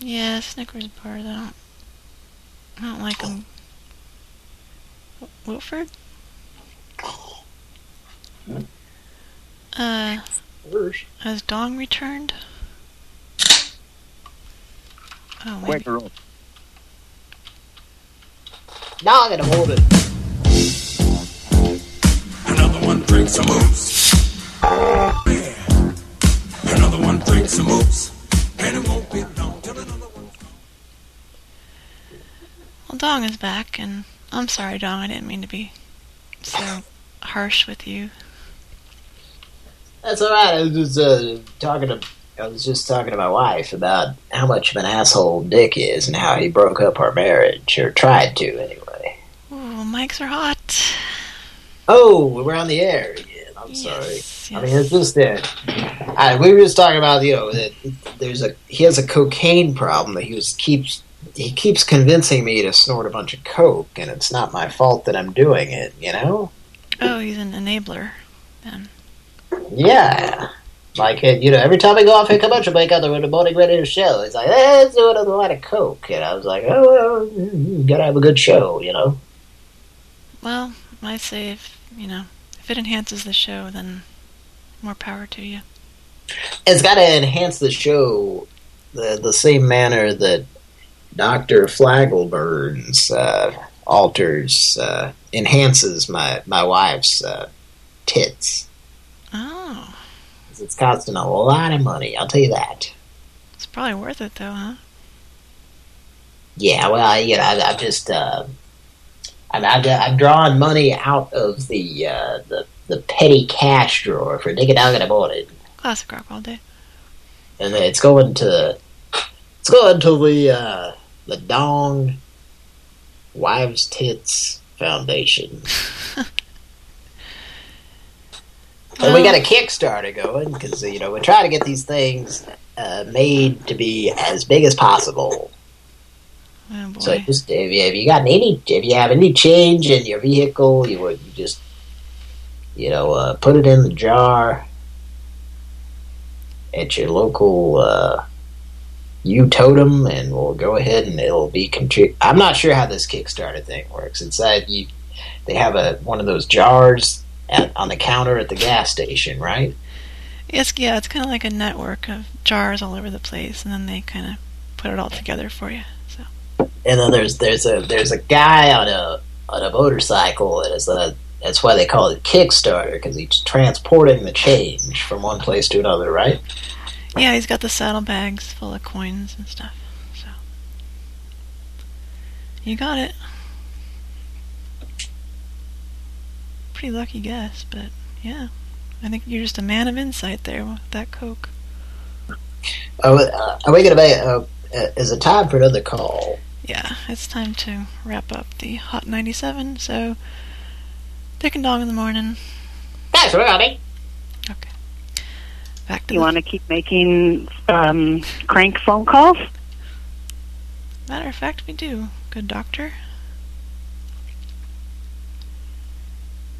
Yeah, Snickers bars. I don't. I don't like them. Wilford? Uh, has Dong returned? Oh, maybe. Wake up. Now I'm gonna hold it. Another one drinks some moves. Another one drinks some moves. And it won't be long till another one. Well, Dong is back, and I'm sorry, Dong. I didn't mean to be so harsh with you. That's all right. I was just uh, talking to. I was just talking to my wife about how much of an asshole Dick is and how he broke up our marriage, or tried to anyway. Oh, mics are hot. Oh, we're on the air I'm sorry. I mean, it's just that I, we were just talking about you know that there's a he has a cocaine problem that he was keeps he keeps convincing me to snort a bunch of coke, and it's not my fault that I'm doing it. You know? Oh, he's an enabler. Then. Yeah. Like, it, you know, every time I go off a commercial break in the morning ready to show, it's like, eh, let's do another line of coke. And I was like, oh, well, gotta have a good show, you know? Well, I say if you know if it enhances the show, then more power to you. It's gotta enhance the show the, the same manner that Dr. Flagelburn's uh, alters, uh, enhances my, my wife's uh, tits. Oh, It's costing a lot of money, I'll tell you that. it's probably worth it though, huh? Yeah, well, you know, I, I'm just, uh, I'm, I'm drawing money out of the, uh, the, the petty cash drawer for Dick and Dog in the morning. Classic rock all day. And then it's going to, it's going to the, uh, the Dong Wives Tits Foundation. and we got a Kickstarter going, because, you know, we're trying to get these things, uh, made to be as big as possible. Oh boy. So just if you, if you got any, if you have any change in your vehicle, you would just, you know, uh, put it in the jar at your local uh, U-Totem, and we'll go ahead and it'll be contrib. I'm not sure how this Kickstarter thing works. It's that you, they have a one of those jars at, on the counter at the gas station, right? Yes, yeah, it's kind of like a network of jars all over the place, and then they kind of put it all together for you. And then there's there's a there's a guy on a on a motorcycle that is a that's why they call it Kickstarter because he's transporting the change from one place to another, right? Yeah, he's got the saddlebags full of coins and stuff. So you got it. Pretty lucky guess, but yeah, I think you're just a man of insight there with that coke. Oh, uh, are we gonna make? Uh, uh, is it time for another call? Yeah, it's time to wrap up the Hot 97. So, Dick and Dong in the morning. Thanks, Roddy. Back to You want to keep making um, crank phone calls? Matter of fact, we do. Good doctor.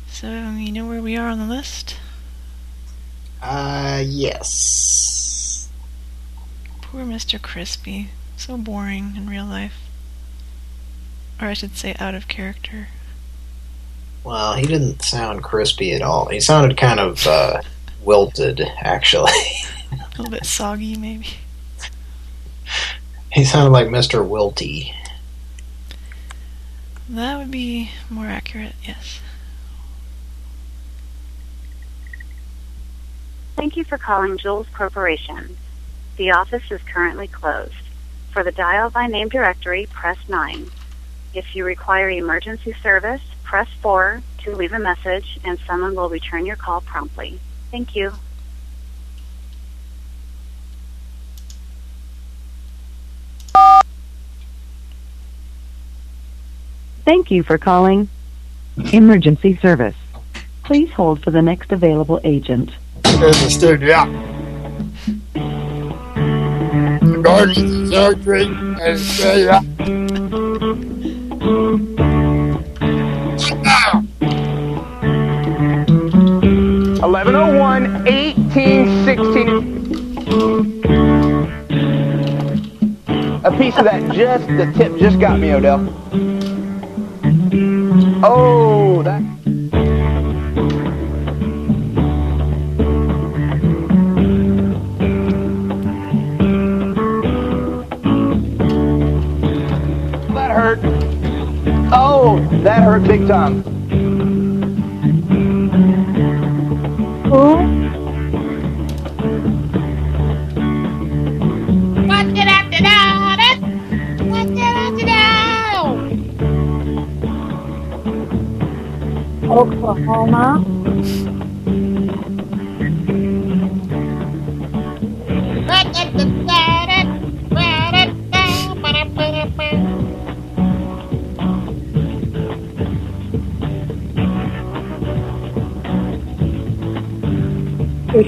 So, you know where we are on the list? Uh, yes. Poor Mr. Crispy. So boring in real life. Or I should say, out of character. Well, he didn't sound crispy at all. He sounded kind of uh, wilted, actually. A little bit soggy, maybe. he sounded like Mr. Wilty. That would be more accurate, yes. Thank you for calling Jules Corporation. The office is currently closed. For the dial by name directory, press 9. If you require emergency service, press 4 to leave a message and someone will return your call promptly. Thank you. Thank you for calling Emergency Service. Please hold for the next available agent. Understood, yeah. Emergency surgery, Australia. Eleven oh one, eighteen sixteen. A piece of that just the tip just got me, Odell. Oh, time.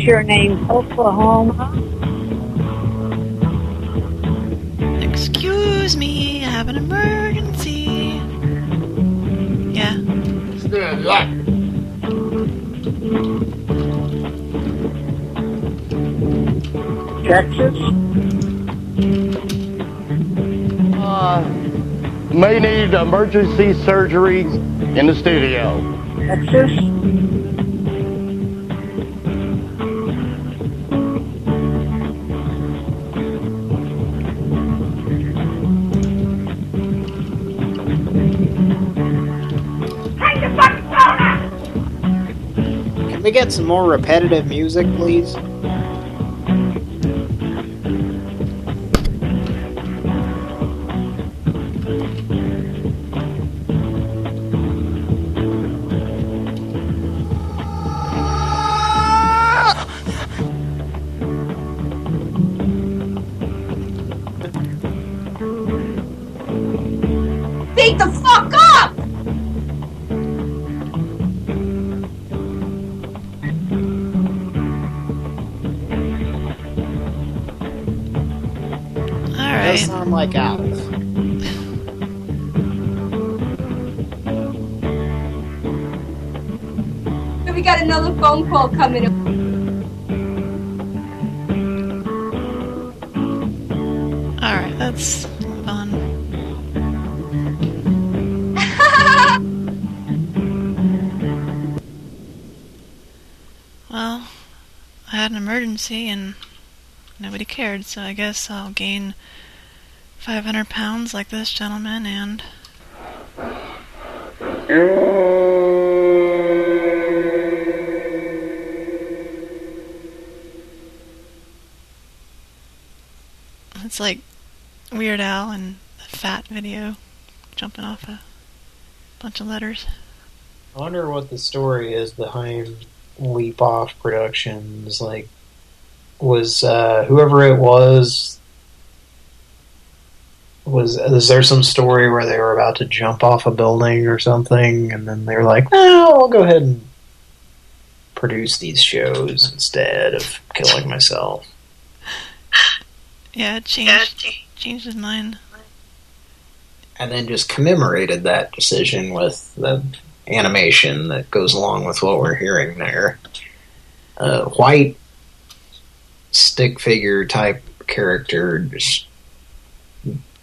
Is your name Oklahoma? Excuse me, I have an emergency. Yeah. Texas? Uh, may need emergency surgery in the studio. Texas? Some more repetitive music, please? Like mm-hmm. Alf. We got another phone call coming in. Alright, let's move on. Well, I had an emergency and nobody cared, so I guess I'll gain 500 pounds like this gentleman and. It's like Weird Al and the Fat video jumping off a bunch of letters. I wonder what the story is behind Leap Off Productions. Like, was uh, whoever it was was is there some story where they were about to jump off a building or something, and then they were like, "No, I'll go ahead and produce these shows instead of killing myself." Yeah, it changed, changed his mind. and then just commemorated that decision with the animation that goes along with what we're hearing there. A white stick figure type character just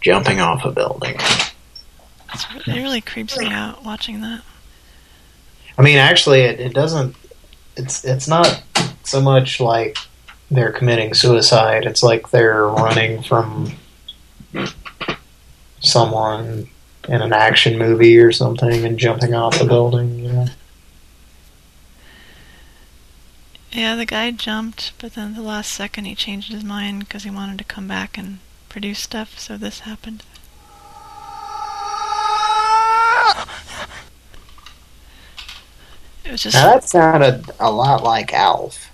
jumping off a building. It's, it really creeps me out watching that. I mean, actually, it, it doesn't. It's it's not so much like they're committing suicide. It's like they're running from someone in an action movie or something and jumping off the building. You know. Yeah, the guy jumped, but then the last second he changed his mind because he wanted to come back and produce stuff, so this happened. It was just. Now that sounded a lot like Alf.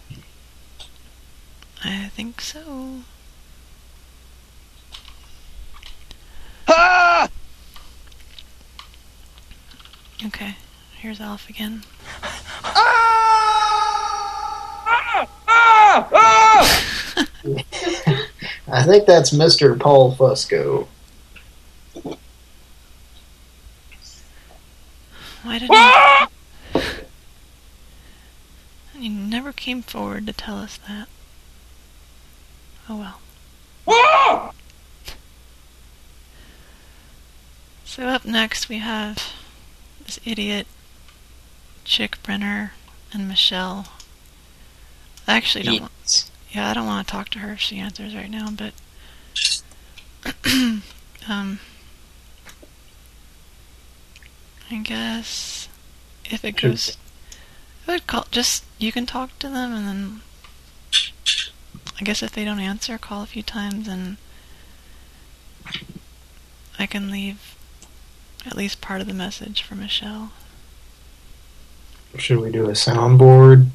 I think so. Ah! Okay, here's Alf again. Ah! Ah! I think that's Mr. Paul Fusco. Why did he... You never came forward to tell us that. Oh well. So up next we have this idiot, Chick Brenner, and Michelle. I actually don't. Want, yeah, I don't want to talk to her if she answers right now, but um, I guess if it goes, I would call. Just you can talk to them, and then I guess if they don't answer, call a few times, and I can leave at least part of the message for Michelle. Should we do a soundboard?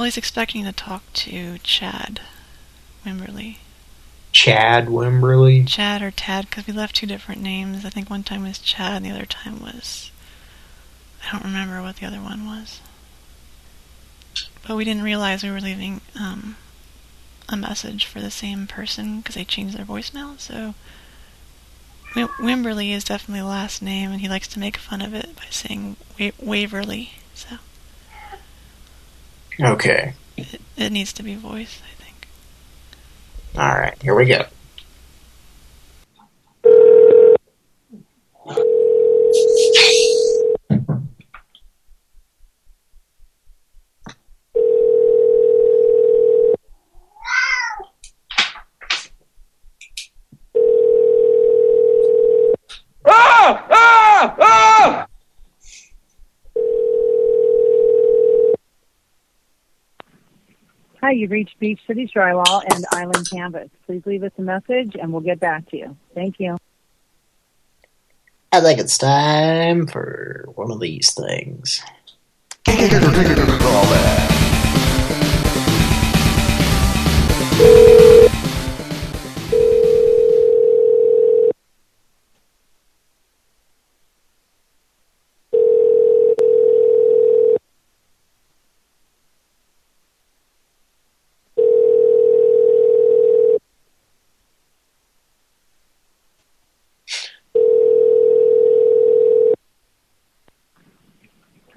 Well, he's expecting to talk to Chad Wimberly. Chad Wimberly? Chad or Tad, because we left two different names. I think one time was Chad and the other time was... I don't remember what the other one was. But we didn't realize we were leaving um, a message for the same person because they changed their voicemail, so... Wimberly is definitely the last name, and he likes to make fun of it by saying Waverly, so... Okay. It, it needs to be voiced, I think. Alright, here we go. Ah! Ah! Ah! Hi, you've reached Beach City Drywall and Island Canvas. Please leave us a message and we'll get back to you. Thank you. I think it's time for one of these things.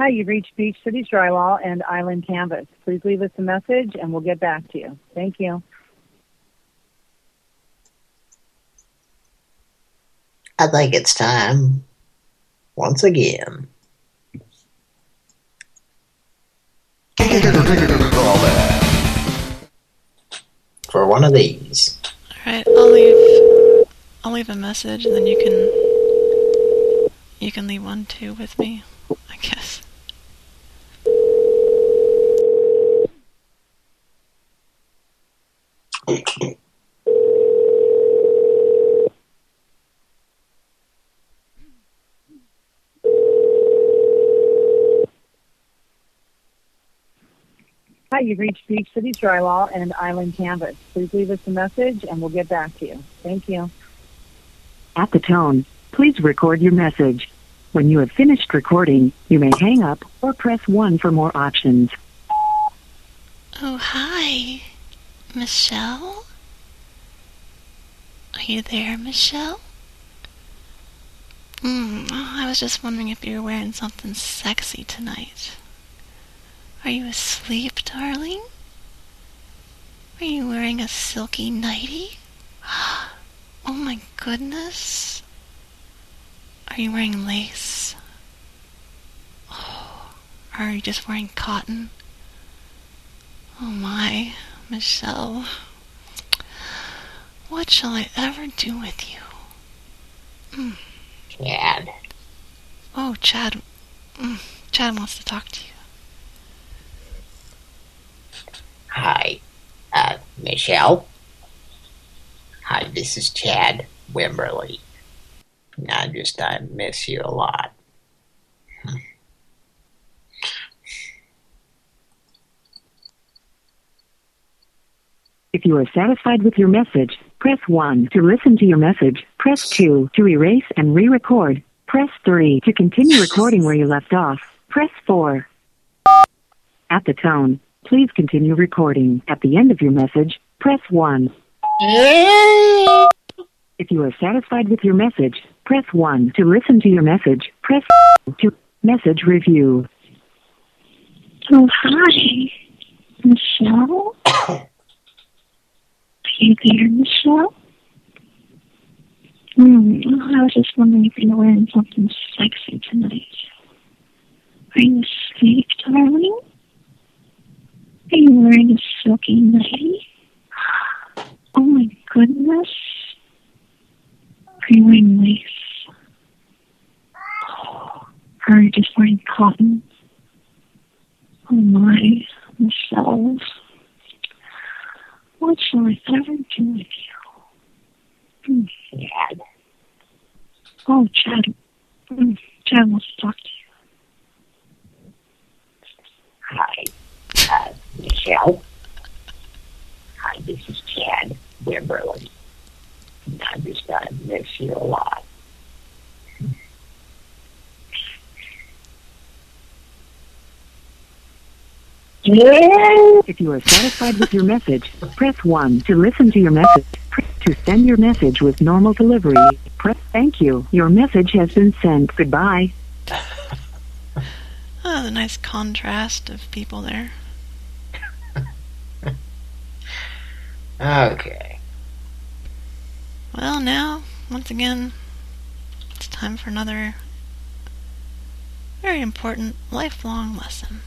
Hi, you've reached Beach City Drywall and Island Canvas. Please leave us a message and we'll get back to you. Thank you. I think it's time, once again. For one of these. Alright, I'll leave I'll leave a message and then you can you can leave one too with me, I guess. Hi, you've reached Beach City Drywall and Island Canvas. Please leave us a message and we'll get back to you. Thank you. At the tone, please record your message. When you have finished recording, you may hang up or press 1 for more options. Oh, hi. Michelle? Are you there, Michelle? Hmm, I was just wondering if you were wearing something sexy tonight. Are you asleep, darling? Are you wearing a silky nightie? Oh my goodness. Are you wearing lace? Oh, are you just wearing cotton? Oh my, Michelle. What shall I ever do with you? Mm. Chad. Oh, Chad. Mm. Chad wants to talk to you. Hi, uh, Michelle. Hi, this is Chad Wimberly. I just, I miss you a lot. If you are satisfied with your message, press 1 to listen to your message, press 2 to erase and re-record, press 3 to continue recording where you left off, press 4. At the tone, please continue recording. At the end of your message, press 1. If you are satisfied with your message, press 1 to listen to your message, press 2 to message review. Oh, hi. Michelle? Are you there, Michelle? Mm, I was just wondering if you were wearing something sexy tonight. Are you asleep, darling? Are you wearing a silky nightie? Oh my goodness. Are you wearing lace? Are you just wearing cotton? Oh my, Michelle. What shall I ever do with you? Chad. Oh, Chad. Mm, Chad wants to talk to you. Hi, uh, Michelle. Hi, this is Chad Wimberly. I'm just going to miss you a lot. Yeah. If you are satisfied with your message, press 1 to listen to your message. Press to send your message with normal delivery. Press thank you. Your message has been sent. Goodbye. Oh, the nice contrast of people there. Okay. Well, now, once again, it's time for another very important lifelong lesson.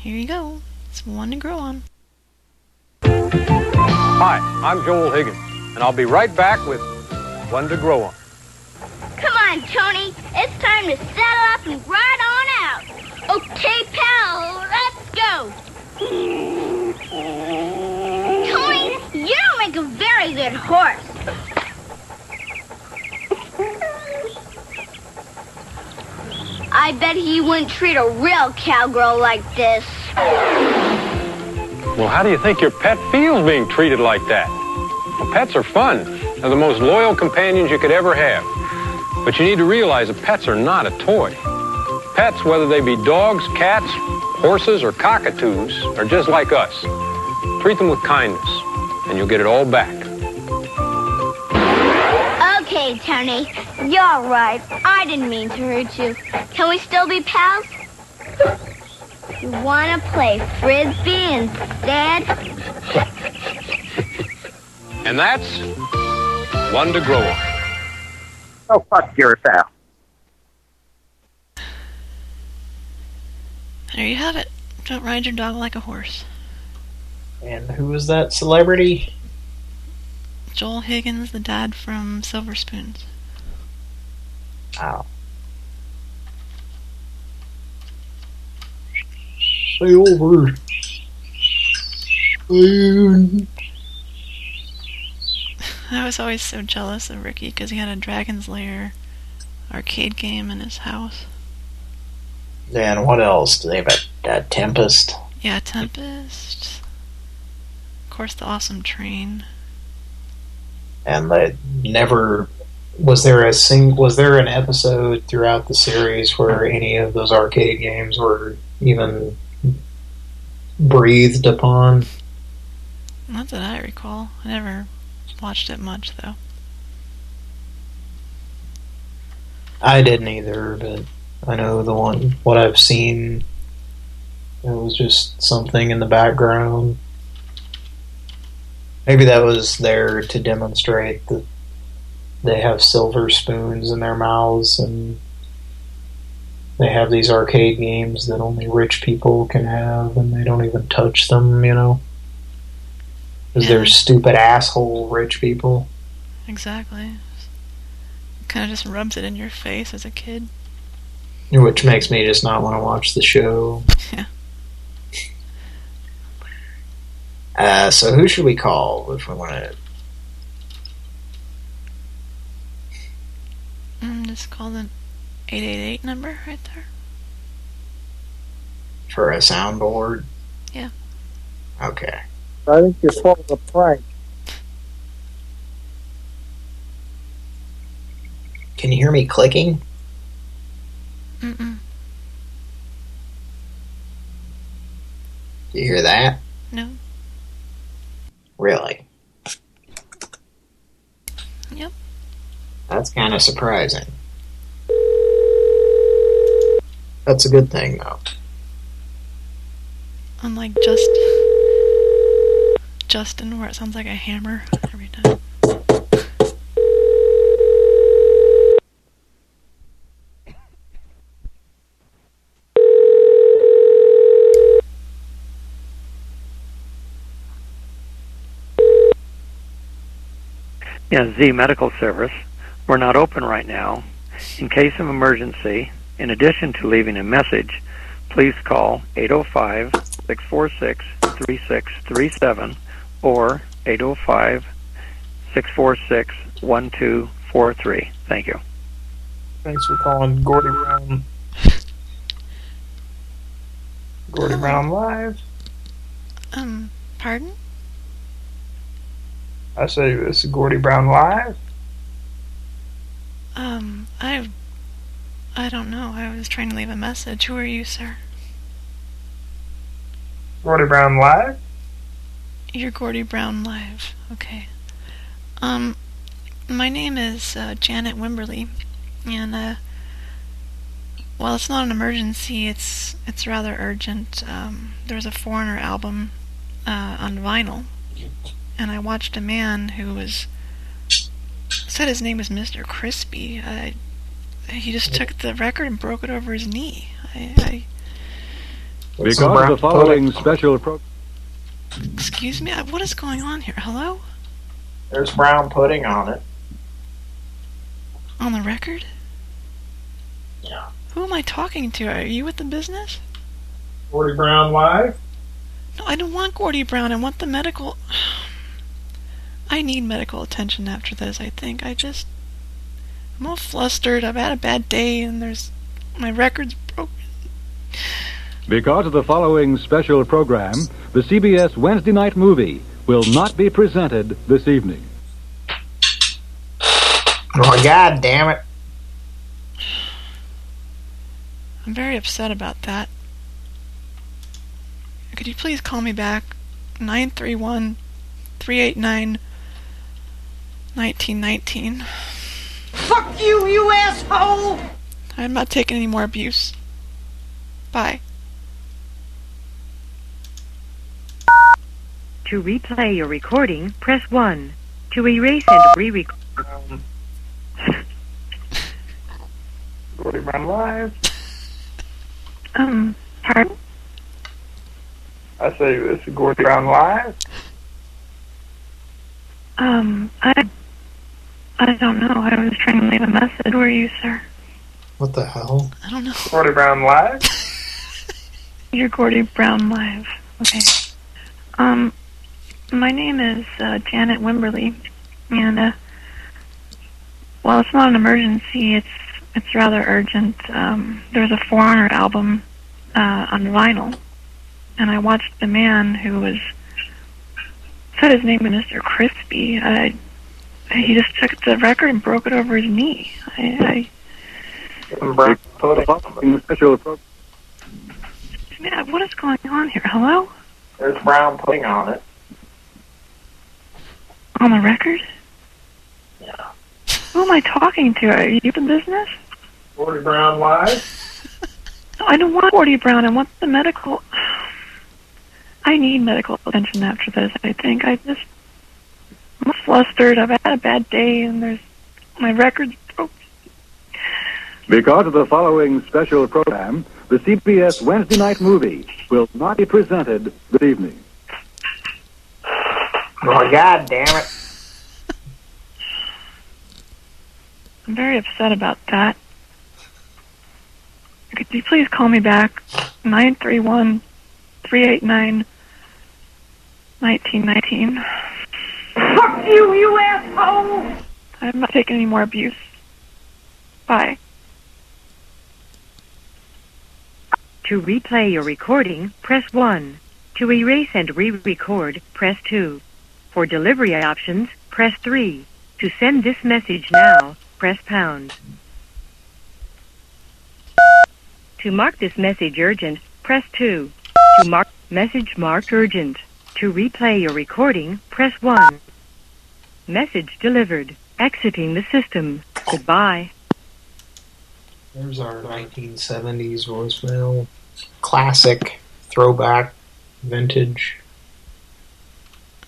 Here you go. It's one to grow on. Hi, I'm Joel Higgins, and I'll be right back with One to Grow On. Come on, Tony. It's time to saddle up and ride on out. Okay, pal, let's go. Make a very good horse. I bet he wouldn't treat a real cowgirl like this. Well, how do you think your pet feels being treated like that? Well, pets are fun. They're the most loyal companions you could ever have. But you need to realize that pets are not a toy. Pets, whether they be dogs, cats, horses, or cockatoos, are just like us. Treat them with kindness, and you'll get it all back. Okay, Tony, you're right. I didn't mean to hurt you. Can we still be pals? You want to play frisbee instead? And that's One to Grow On. Oh, fuck yourself. There you have it. Don't ride your dog like a horse. And who was that celebrity? Joel Higgins, the dad from Silver Spoons. Over. Spoon. I was always so jealous of Ricky because he had a Dragon's Lair arcade game in his house. And what else? Do they have a, a Tempest? Yeah, Tempest. Of course, the awesome train. And they never was there a sing was there an episode throughout the series where any of those arcade games were even breathed upon? Not that I recall. I never watched it much, though. I didn't either, but I know the one what I've seen. It was just something in the background. Maybe that was there to demonstrate that they have silver spoons in their mouths and they have these arcade games that only rich people can have and they don't even touch them, you know? Because they're stupid asshole rich people. Exactly. Kind of just rubs it in your face as a kid. Which makes me just not want to watch the show. Yeah. Uh, so who should we call if we want to... Mm, just call the 888 number right there. For a soundboard? Yeah. Okay. I think you're full of a prank. Can you hear me clicking? Mm-mm. Do you hear that? No. Really? Yep. That's kind of surprising. That's a good thing, though. Unlike just Justin, where it sounds like a hammer every time. Yeah, Z Medical Service. We're not open right now. In case of emergency, in addition to leaving a message, please call 805 646 3637 or 805 646 1243. Thank you. Thanks for calling Gordy Brown. Gordy Brown Live. Um, pardon? I say this is Gordy Brown Live. Um, I... I don't know. I was trying to leave a message. Who are you, sir? Gordy Brown Live. You're Gordy Brown Live. Okay. Um, my name is uh, Janet Wimberly, and uh, well, it's not an emergency. It's it's rather urgent. Um, there's a Foreigner album uh, on vinyl, and I watched a man who was said his name was Mr. Crispy. I, he just took the record and broke it over his knee. I, I Because of the following special pro. excuse me. Uh, what is going on here? Hello, There's brown pudding on it. on the record. Yeah. Who am I talking to? Are you with the business? Gordy Brown Live. No, I don't want Gordy Brown. I want the medical. I need medical attention after this. I think I just. I'm all flustered. I've had a bad day, and there's my record's broken. Because of the following special program, the CBS Wednesday night movie will not be presented this evening. Oh, God damn it. I'm very upset about that. Could you please call me back? 931 389 1919. Fuck you, you asshole! I'm not taking any more abuse. Bye. To replay your recording, press 1. To erase and re-record. Gordy Brown Live. Um, pardon? I say this is Gordy Brown Live. Um, I. I don't know. I was trying to leave a message. Who are you, sir? What the hell? I don't know. Gordy Brown Live. You're Gordy Brown Live. Okay. Um, my name is uh, Janet Wimberly, and uh, well, it's not an emergency. It's it's rather urgent. Um, there's a Foreigner album uh, on vinyl, and I watched the man who was said his name was Mr. Crispy. I, he just took the record and broke it over his knee. I, Brown pudding. Special pro- I yeah, what is going on here? Hello, There's brown pudding on it. on the record? Yeah. Who am I talking to? Are you in business? Gordy Brown Live. No, I don't want Gordy Brown. I want the medical. I need medical attention after this. I think I just I'm flustered. I've had a bad day, and there's my records broke. Because of the following special program, the CBS Wednesday Night Movie will not be presented this evening. Oh God damn it. I'm very upset about that. Could you please call me back? 931 389 1919. Fuck you, you asshole! I'm not taking any more abuse. Bye. To replay your recording, press 1. To erase and re-record, press 2. For delivery options, press 3. To send this message now, press pound. To mark this message urgent, press 2. To mark message marked urgent. To replay your recording, press 1. Message delivered. Exiting the system. Goodbye. There's our 1970s voicemail. Classic, throwback, vintage.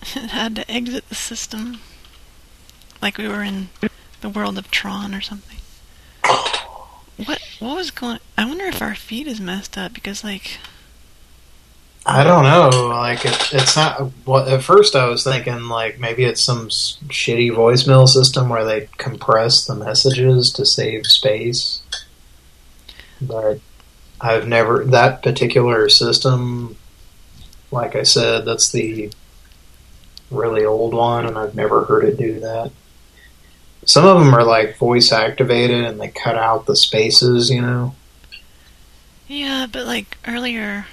It had to exit the system. Like we were in the world of Tron or something. What what was going I wonder if our feed is messed up because like I don't know. Like it, it's not. What at first I was thinking like maybe it's some shitty voicemail system where they compress the messages to save space. But I've never that particular system. Like I said, that's the really old one, and I've never heard it do that. Some of them are like voice activated, and they cut out the spaces. You know, Yeah, but like earlier,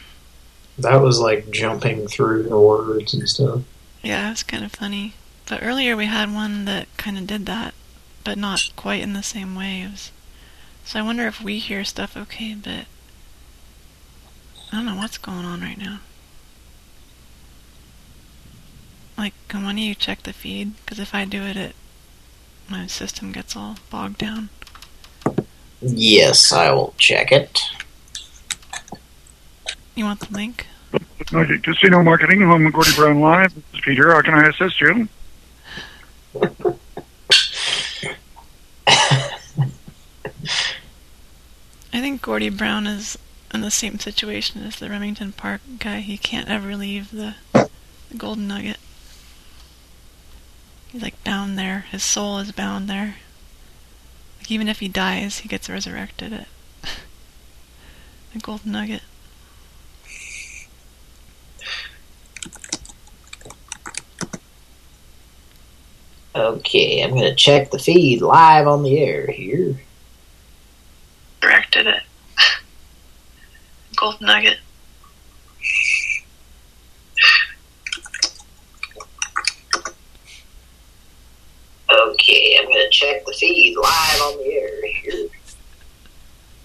that was like jumping through the words and stuff. yeah, it was kind of funny. But earlier we had one that kind of did that, but not quite in the same way. It was, so I wonder if we hear stuff okay, but I don't know what's going on right now. Like, can one of you check the feed? Because if I do it, it my system gets all bogged down. Yes, I will check it. You want the link? Okay, Casino Marketing, home of Gordy Brown Live. This is Peter. How can I assist you? I think Gordy Brown is in the same situation as the Remington Park guy. He can't ever leave the, the Golden Nugget. He's like bound there. His soul is bound there. Like even if he dies, he gets resurrected at the Golden Nugget. Okay, I'm gonna check the feed live on the air here. Directed at Golden Nugget. Okay, I'm gonna check the feed live on the air here.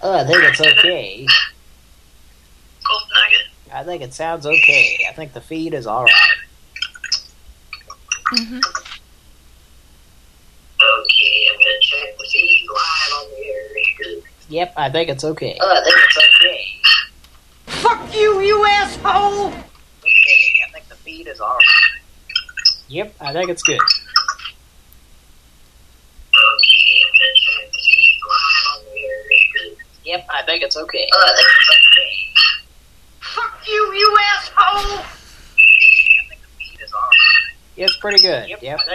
Oh, I think it's okay. Golden Nugget. I think it sounds okay. I think the feed is alright. Mm-hmm. Okay, I'm gonna check the feed live on the air here. Yep, I think it's okay. Oh, I think it's okay. Fuck you, you asshole! Okay, I think the feed is alright. Yep, I think it's good. Yep, I think it's okay. Oh, I think it's okay. Fuck you, you asshole! It's pretty good. Yep, I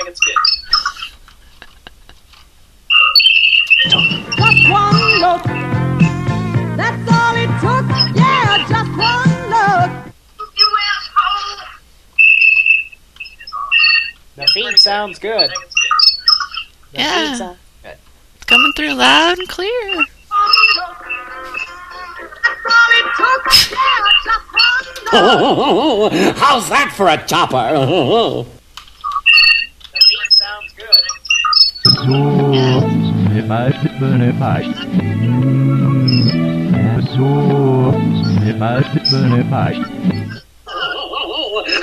sounds good. The Yeah. sounds good. It's coming through loud and clear. Oh, how's that for a chopper? The feed sounds good.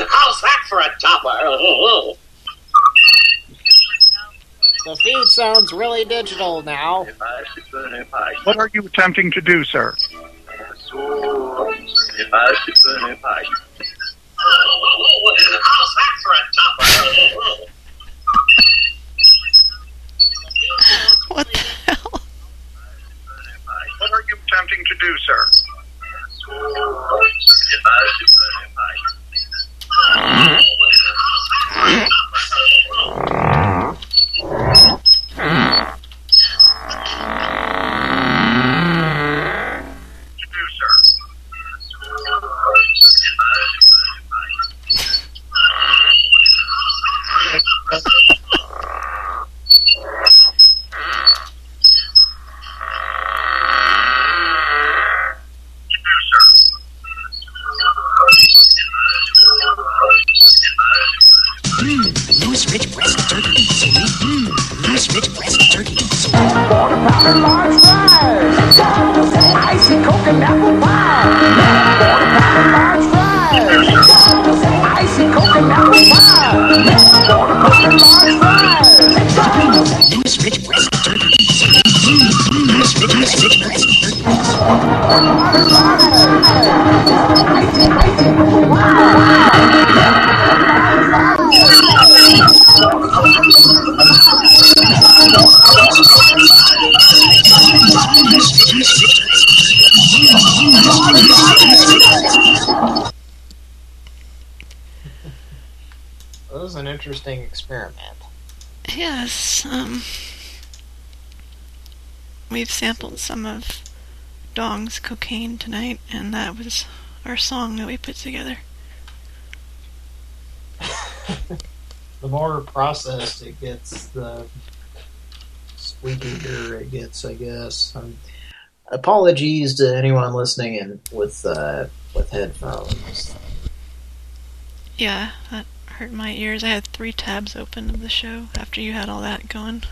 How's that for a chopper? The feed sounds really digital now. What are you attempting to do, sir? How's that for a chopper? What the hell? What are you attempting to do, sir? Loose rich breast turkey. Mm, loose rich breast turkey. Quarter pounder large fries. Icy coke and apple pie. Large fries. Icy coke and apple pie. Large fries. Rich breast turkey. Mm, loose rich, breast That was an interesting experiment. Yes, um, we've sampled some of Dong's cocaine tonight, and that was our song that we put together. The more processed it gets, the squeakier it gets, I guess. Um, apologies to anyone listening in with uh, with headphones. Yeah, that hurt my ears. I had three tabs open of the show after you had all that going.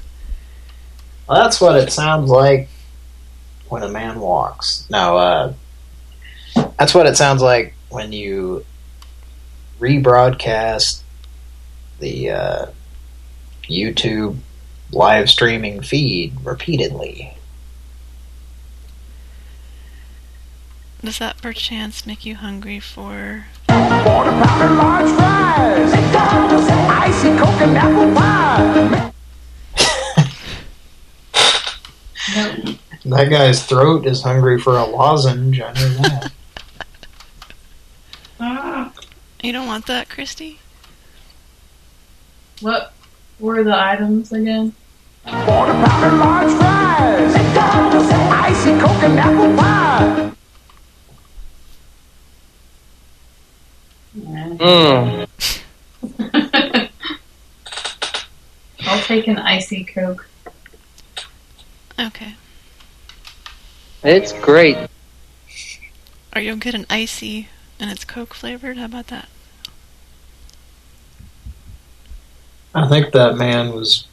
Well, that's what it sounds like when a man walks. No, uh, that's what it sounds like when you rebroadcast the uh, YouTube live streaming feed repeatedly. Does that perchance make you hungry for Quarter pounder large fries. Icy Coke and apple pie. That guy's throat is hungry for a lozenge, I know that. Ah, You don't want that, Christy? what were the items again? Quarter pounder large fries. Icy Coke and apple pie. Mm. I'll take an icy coke. Okay. It's great. Or you'll get an icy and it's Coke flavored. How about that? I think that man was...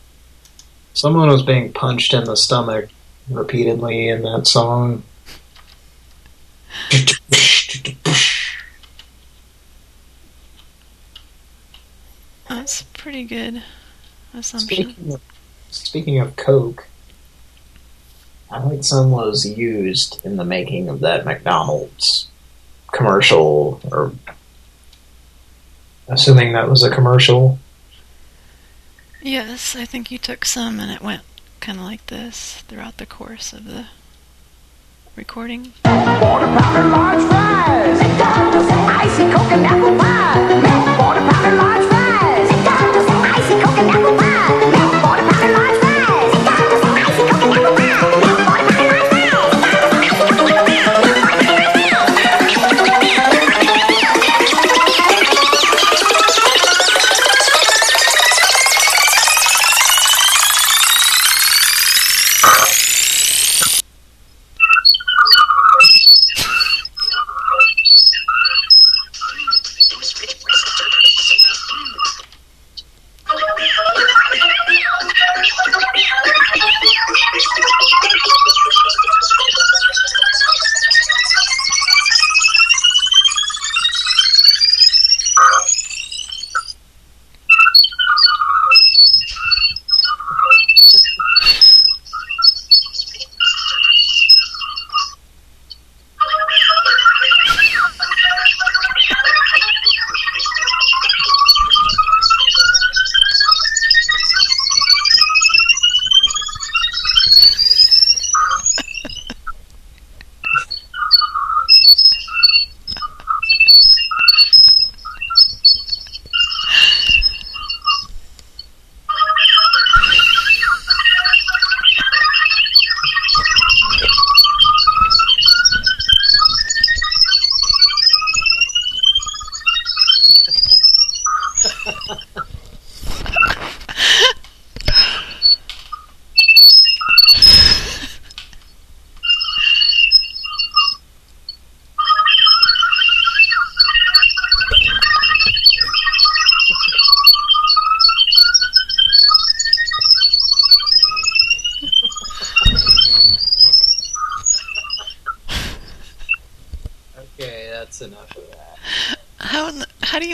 Someone was being punched in the stomach repeatedly in that song. That's pretty good assumption. Speaking of, speaking of Coke, I think some was used in the making of that McDonald's commercial, or assuming that was a commercial. Yes, I think you took some and it went kind of like this throughout the course of the recording.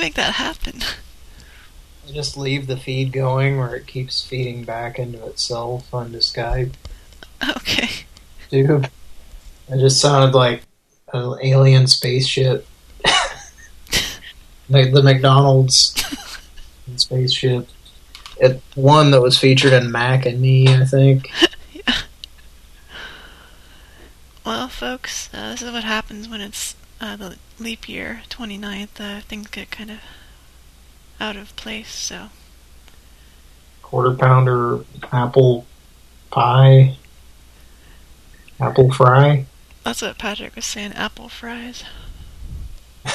Make that happen? I just leave the feed going where it keeps feeding back into itself onto Skype. Okay. Dude, it just sounded like an alien spaceship. the, the McDonald's spaceship. It one that was featured in Mac and Me, I think. Well, folks, uh, this is what happens when it's uh, the leap year, 29th. Uh, things get kind of out of place. So Quarter pounder apple pie. Apple fry. that's what Patrick was saying. Apple fries.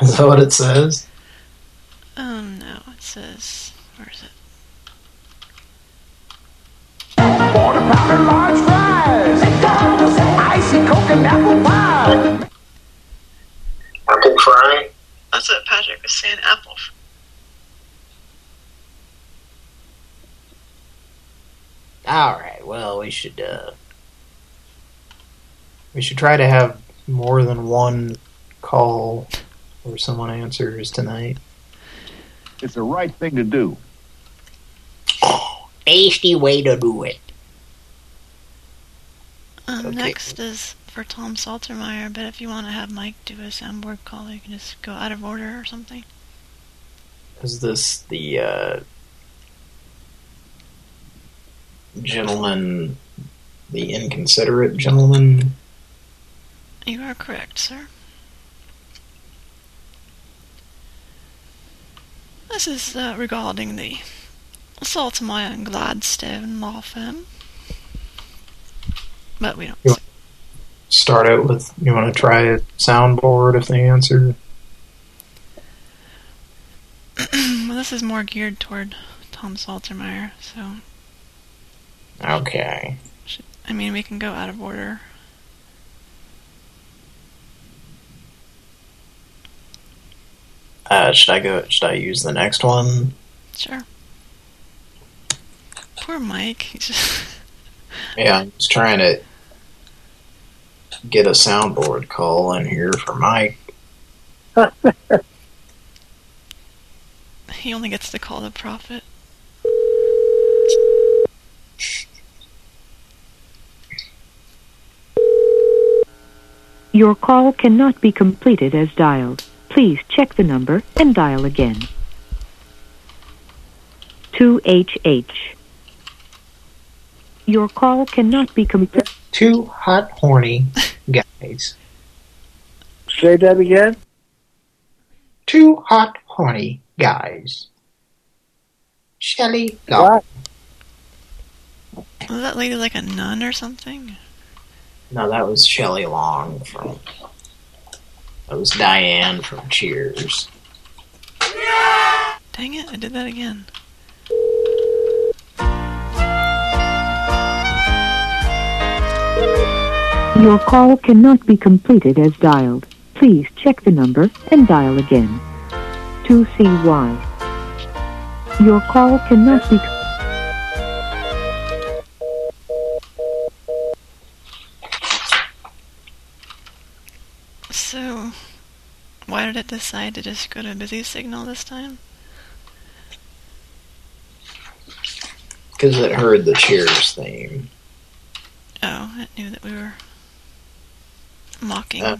Is that what it says? Um, no, it says where is it? Quarter pounder large fries. Icy Coke and apple pie. Apple fry. That's what Patrick was saying. Apple. Fr- All right. Well, we should uh, we should try to have more than one call where someone answers tonight. It's the right thing to do. Tasty way to do it. Um, Next is for Tom Saltermeyer, but if you want to have Mike do a soundboard call, you can just go out of order or something. Is this the uh, gentleman, the inconsiderate gentleman? You are correct, sir. This is uh, regarding the Saltermeyer and Gladstone law firm. But we don't. You want to start out with, you want to try a soundboard if they answer? well, this is more geared toward Tom Saltermeyer, so Okay. I mean we can go out of order. Uh, should I go, should I use the next one? Sure. Poor Mike. He's just Yeah, I'm just trying to get a soundboard call in here for Mike. he only gets to call the prophet. Your call cannot be completed as dialed. Please check the number and dial again. 2HH. Your call cannot be completed. Two hot, horny guys. Say that again? Two hot, horny guys. Shelley Long. Was that lady like a nun or something? No, that was Shelley Long from. That was Diane from Cheers. Dang it, I did that again. Your call cannot be completed as dialed. Please check the number and dial again. To see why. Your call cannot be. So, why did it decide to just go to a busy signal this time? Because it heard the Cheers theme. Oh, it knew that we were mocking. Uh,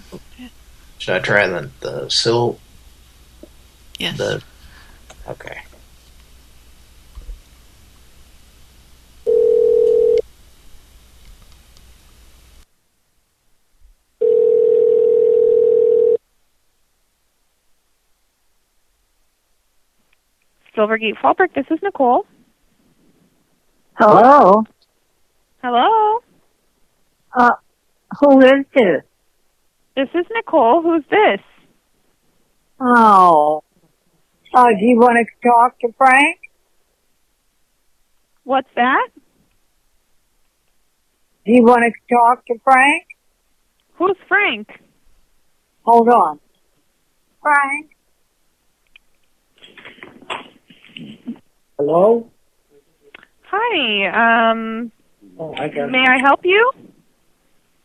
should I try the, the Sil? Yes. The, okay. Silvergate Fallbrook, this is Nicole. Hello. Hello? Uh, who is this? This is Nicole. Who's this? Oh. Uh, do you want to talk to Frank? What's that? Do you want to talk to Frank? Who's Frank? Hold on. Frank? Hello? Hi. Um, Oh, I got may I help you?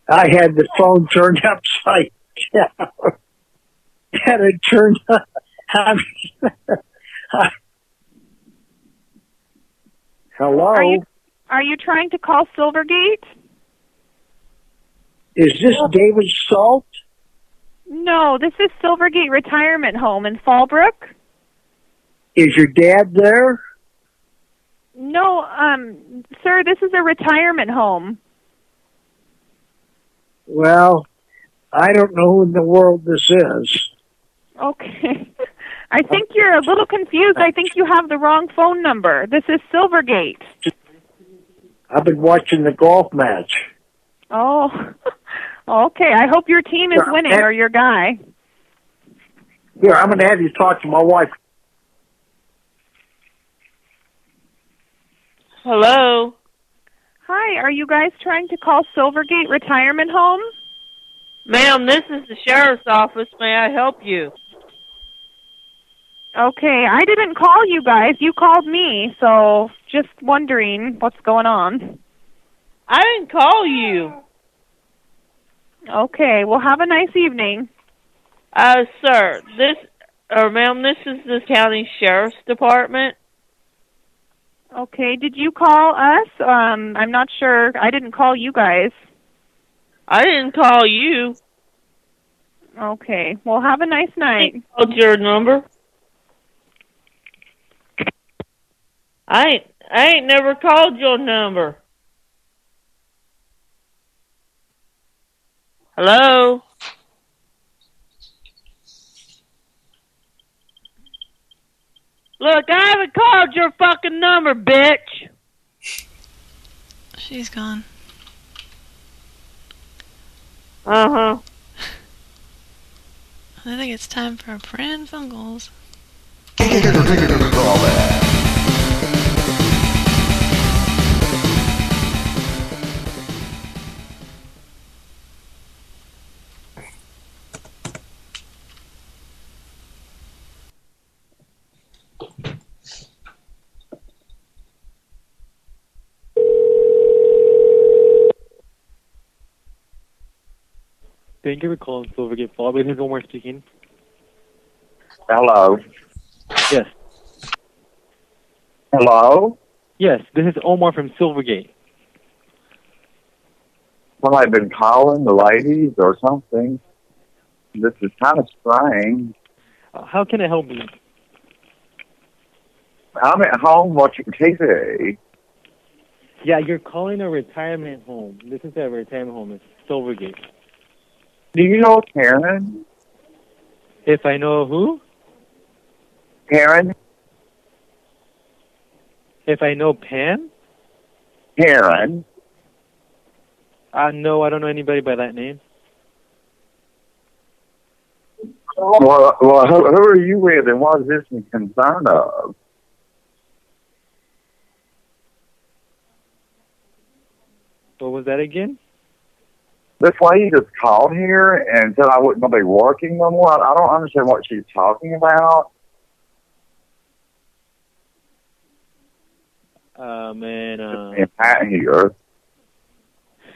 I had the phone turned upside down. and it turned up. Hello? Are you are you trying to call Silvergate? Is this David Salt? No, this is Silvergate Retirement Home in Fallbrook. Is your dad there? No, um, sir, this is a retirement home. Well, I don't know who in the world this is. Okay. I think you're a little confused. I think you have the wrong phone number. This is Silvergate. I've been watching the golf match. Oh, okay. I hope your team is winning or your guy. Here, I'm going to have you talk to my wife. Hello. Hi, are you guys trying to call Silvergate Retirement Home? Ma'am, this is the sheriff's office. May I help you? Okay, I didn't call you guys. You called me, so just wondering what's going on. I didn't call you. Okay, well, have a nice evening. Uh, sir, this, or ma'am, this is the county sheriff's department. Okay, did you call us? Um, I'm not sure. I didn't call you guys. I didn't call you. Okay, well, have a nice night. What's your number? I ain't, I ain't never called your number. Hello? Look, I haven't called your fucking number, bitch. She's gone. Uh huh. I think it's time for Pran Funkels. Thank you for calling Silvergate Fall. This is Omar speaking. Hello. Yes. Hello? Yes, this is Omar from Silvergate. Well, I've been calling the ladies or something. This is kind of strange. Uh, how can I help you? I'm at home watching TV. Yeah, you're calling a retirement home. This is a retirement home. It's Silvergate. Do you know Karen? If I know who? Karen? If I know Pam? Karen? Uh, no, I don't know anybody by that name. Well, well who, who are you with and what is this in concern of? What was that again? This lady just called here and said I wouldn't be working no more. I don't understand what she's talking about. Uh, man, uh, And Pat here.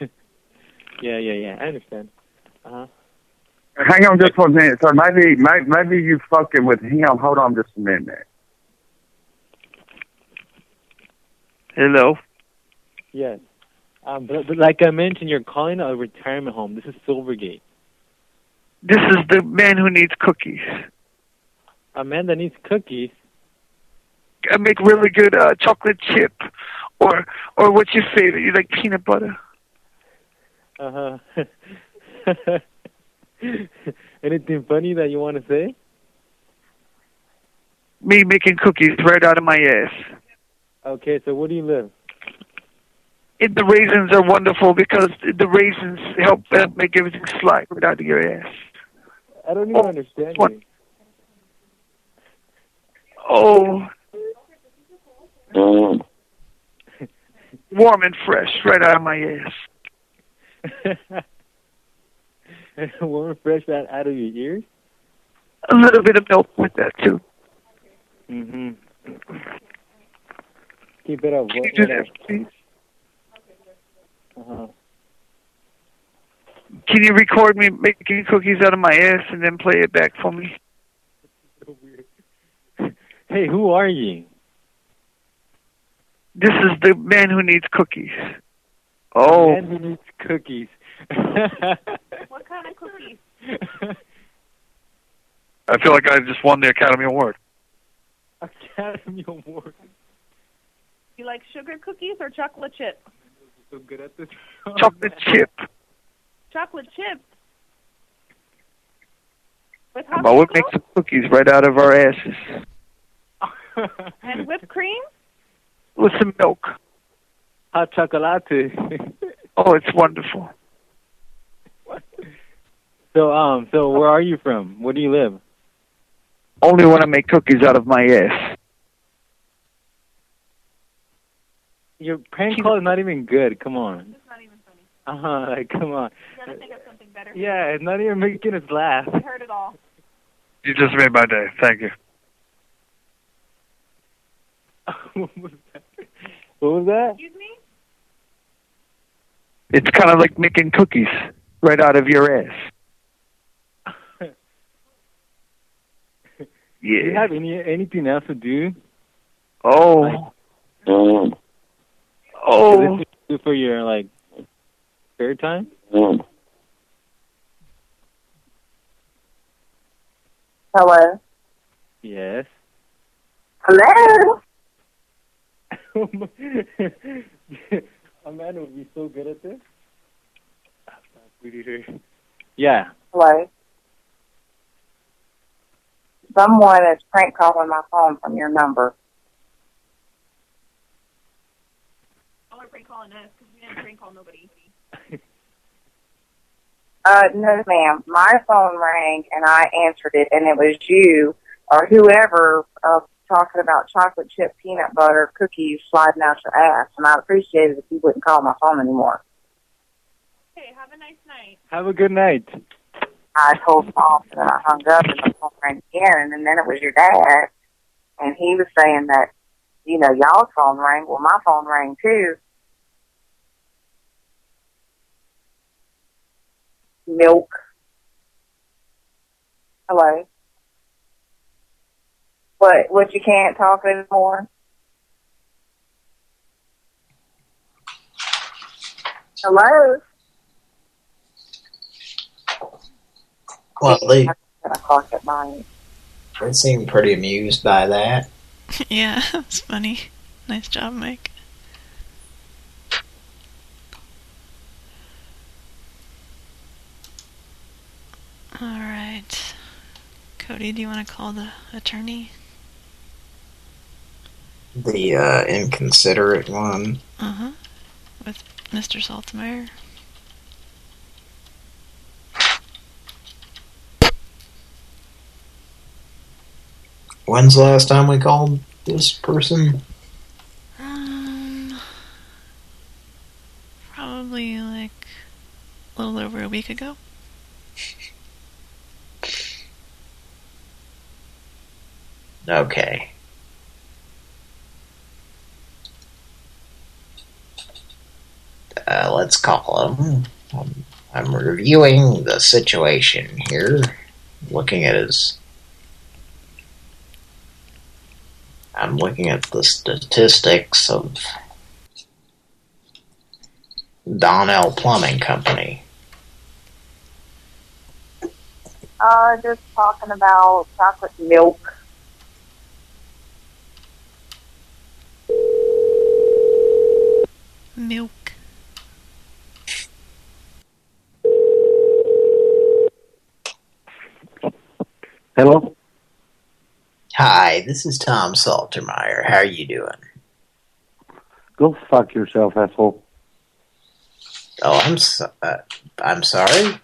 yeah, yeah, yeah, I understand. Uh-huh. Hang on just one minute, sir. Maybe, maybe, maybe you fucking with him. Hold on just a minute. Hello? Yes. Um, but, but like I mentioned, you're calling a retirement home. This is Silvergate. This is the man who needs cookies. A man that needs cookies. I make really good uh, chocolate chip, or or what's your favorite? You like peanut butter? Uh huh. Anything funny that you want to say? Me making cookies right out of my ass. Okay, so where do you live? And the raisins are wonderful because the raisins help uh, make everything slide right out of your ass. I don't even understand what? you. Oh, warm and fresh right out of my ass. Warm and fresh out, out of your ears? A little bit of milk with that too. Mm-hmm. Keep it up. Can What, you do what that, else? Uh-huh. Can you record me making cookies out of my ass and then play it back for me? Hey, who are you? This is the man who needs cookies. Oh, Man who needs cookies. What kind of cookies? I feel like I just won the Academy Award. Academy Award. You like sugar cookies or chocolate chip? So good at this. Chocolate chip. Chocolate chip. With hot Well, we make some cookies right out of our asses and whipped cream? with some milk. Hot chocolate. Oh, it's wonderful. so, um, so where are you from? Where do you live? Only when I make cookies out of my ass. Your prank call is not even good. Come on. It's not even funny. Uh huh. Like, come on. You gotta think of something better. Yeah, it's not even making us laugh. I heard it all. You just made my day. Thank you. what was that? What was that? Excuse me? It's kind of like making cookies right out of your ass. yeah. Do you have any anything else to do? Oh. Oh. Oh. This do for your like spare time? Mm. Hello. Yes. Hello. Amanda would be so good at this. Yeah. Hello. Someone is prank calling my phone from your number. Oh, we're prank calling us because we didn't prank call nobody. Uh, no, ma'am. My phone rang and I answered it, and it was you or whoever uh, talking about chocolate chip peanut butter cookies sliding out your ass. And I'd appreciate it if you wouldn't call my phone anymore. Okay, have a nice night. Have a good night. I told him off, and I hung up, and the phone rang again, and then it was your dad, and he was saying that, you know, y'all's phone rang. Well, my phone rang too. Milk. Hello. What? What? You can't talk anymore? Hello. Well, they, Ten o'clock at night. they seem pretty amused by that. yeah, it's funny. Nice job, Mike. All right. Cody, do you want to call the attorney? The uh, inconsiderate one. Uh-huh. With Mr. Saltmeyer. When's the last time we called this person? Um, probably like a little over a week ago. Okay. Uh, let's call him. I'm, I'm reviewing the situation here, looking at his. I'm looking at the statistics of Donnell Plumbing Company. Uh, just talking about chocolate milk. Milk. Hello? Hi, this is Tom Saltermeyer. How are you doing? Go fuck yourself, asshole. Oh, I'm so, uh, I'm sorry.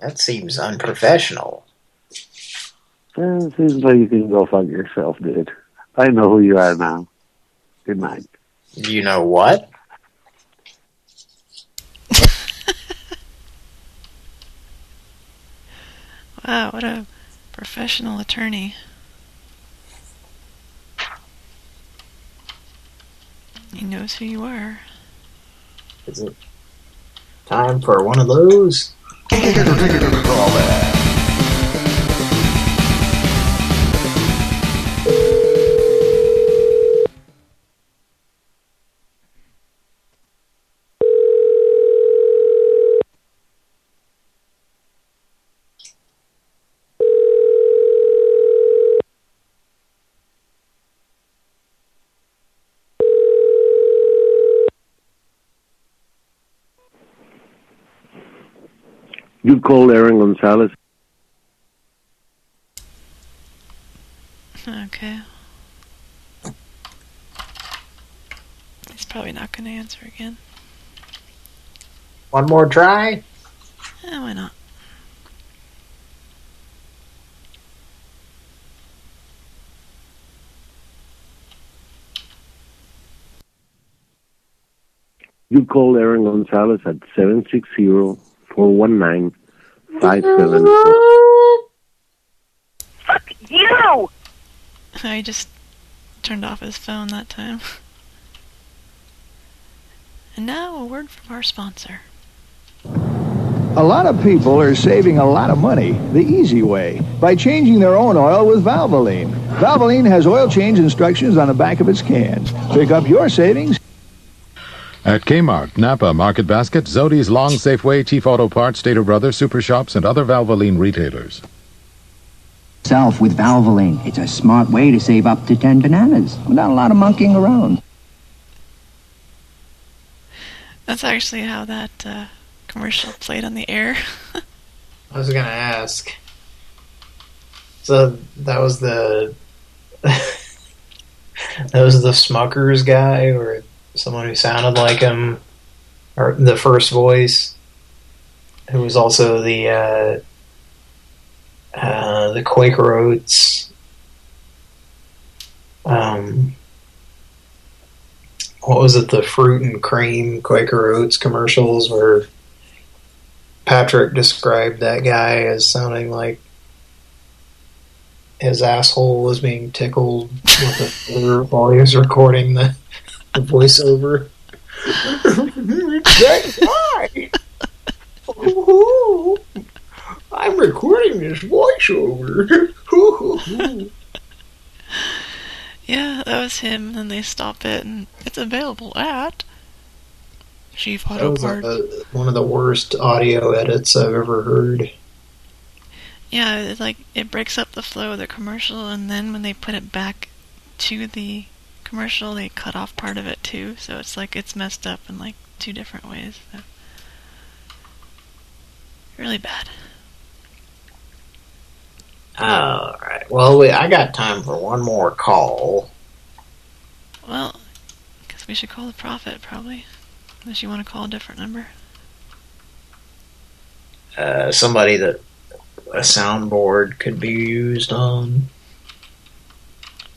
That seems unprofessional. It seems like you can go fuck yourself, dude. I know who you are now. Good night. You know what? Wow, what a professional attorney. He knows who you are. Is it time for one of those? You call Aaron Gonzalez. Okay. He's probably not going to answer again. One more try? Eh, why not? You call Aaron Gonzalez at 760-419-5744. Oh, You! I just turned off his phone that time. And now a word from our sponsor. A lot of people are saving a lot of money the easy way by changing their own oil with Valvoline. Valvoline has oil change instructions on the back of its cans. Pick up your savings. At Kmart, Napa, Market Basket, Zody's, Long Safeway, Chief Auto Parts, Stater Brothers, Super Shops, and other Valvoline retailers. Self with Valvoline. It's a smart way to save up to 10 bananas without a lot of monkeying around. That's actually how that uh, commercial played on the air. I was gonna ask. So that was the that was the Smuckers guy, or someone who sounded like him, or the first voice, who was also the uh, uh, the Quaker Oats. Um, what was it? The fruit and cream Quaker Oats commercials where Patrick described that guy as sounding like his asshole was being tickled with a while he was recording the, the voiceover. That's right. Ooh, I'm recording this voiceover. yeah, that was him, and they stop it, and it's available at Chief That Auto was Parts. uh, one of the worst audio edits I've ever heard. Yeah, it's like it breaks up the flow of the commercial, and then when they put it back to the commercial, they cut off part of it too. So it's like it's messed up in like two different ways. So. Really bad. All right. Well, we, I got time for one more call. Well, guess we should call the prophet probably, unless you want to call a different number. Uh, somebody that a soundboard could be used on.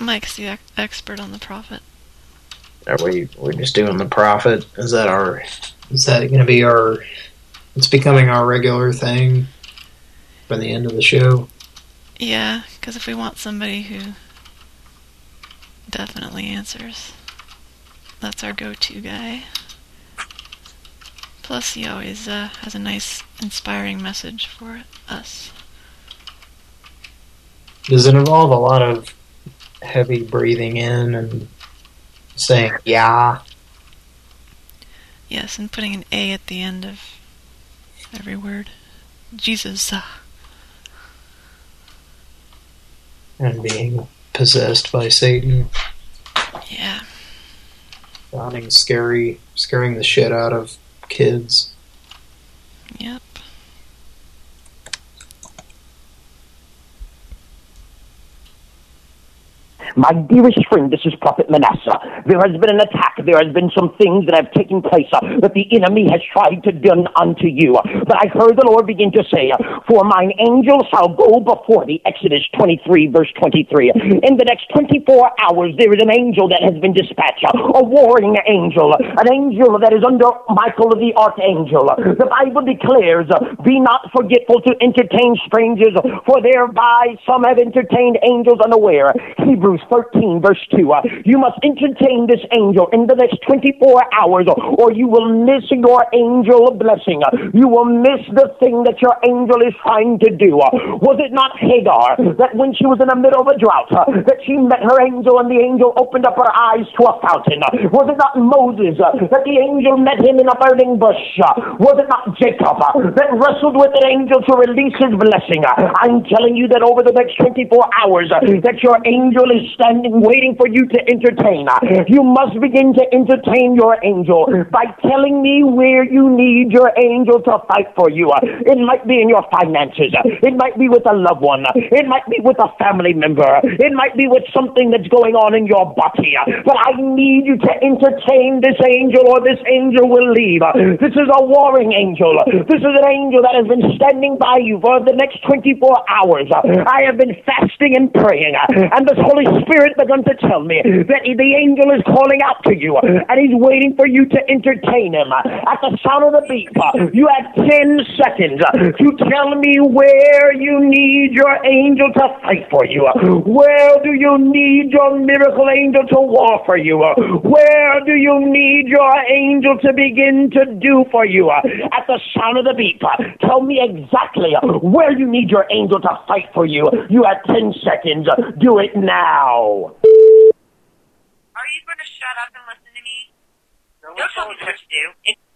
Mike's the ex- expert on the prophet. Are we we're just doing the profit? Is that our? Is that going to be our? It's becoming our regular thing for the end of the show. Yeah, because if we want somebody who definitely answers, that's our go-to guy. Plus, he always uh, has a nice, inspiring message for us. Does it involve a lot of heavy breathing in and saying yeah? Yes, and putting an A at the end of every word. Jesus. and being possessed by Satan? Yeah. Sounding scary, scaring the shit out of kids. Yep. My dearest friend, this is Prophet Manasseh. There has been an attack. There has been some things that have taken place uh, that the enemy has tried to do unto you. But I heard the Lord begin to say, For mine angel shall go before thee. Exodus 23, verse 23. In the next 24 hours, there is an angel that has been dispatched, uh, a warring angel, an angel that is under Michael the archangel. The Bible declares, uh, Be not forgetful to entertain strangers, for thereby some have entertained angels unaware. Hebrews 13, verse 2. Uh, you must entertain this angel in the next 24 hours, or you will miss your angel blessing. Uh, You will miss the thing that your angel is trying to do. Was it not Hagar that when she was in the middle of a drought, uh, that she met her angel and the angel opened up her eyes to a fountain? Was it not Moses uh, that the angel met him in a burning bush? Was it not Jacob uh, that wrestled with an angel to release his blessing? I'm telling you that over the next 24 hours, that your angel is standing waiting for you to entertain. You must begin to entertain your angel by telling me where you need your angel to fight for you. It might be in your finances. It might be with a loved one. It might be with a family member. It might be with something that's going on in your body. But I need you to entertain this angel or this angel will leave. This is a warring angel. This is an angel that has been standing by you for the next 24 hours. I have been fasting and praying, and the Holy Spirit begun to tell me that the angel is calling out to you, and he's waiting for you to entertain him. At the sound of the beep, you have 10 seconds to tell me where you need your angel to fight for you. Where do you need your miracle angel to war for you? Where do you need your angel to begin to do for you? At the sound of the beep, tell me exactly where you need your angel to fight for you. You have 10 seconds. Do it now. Are you going to shut up and listen to me? Don't tell me what to do. It-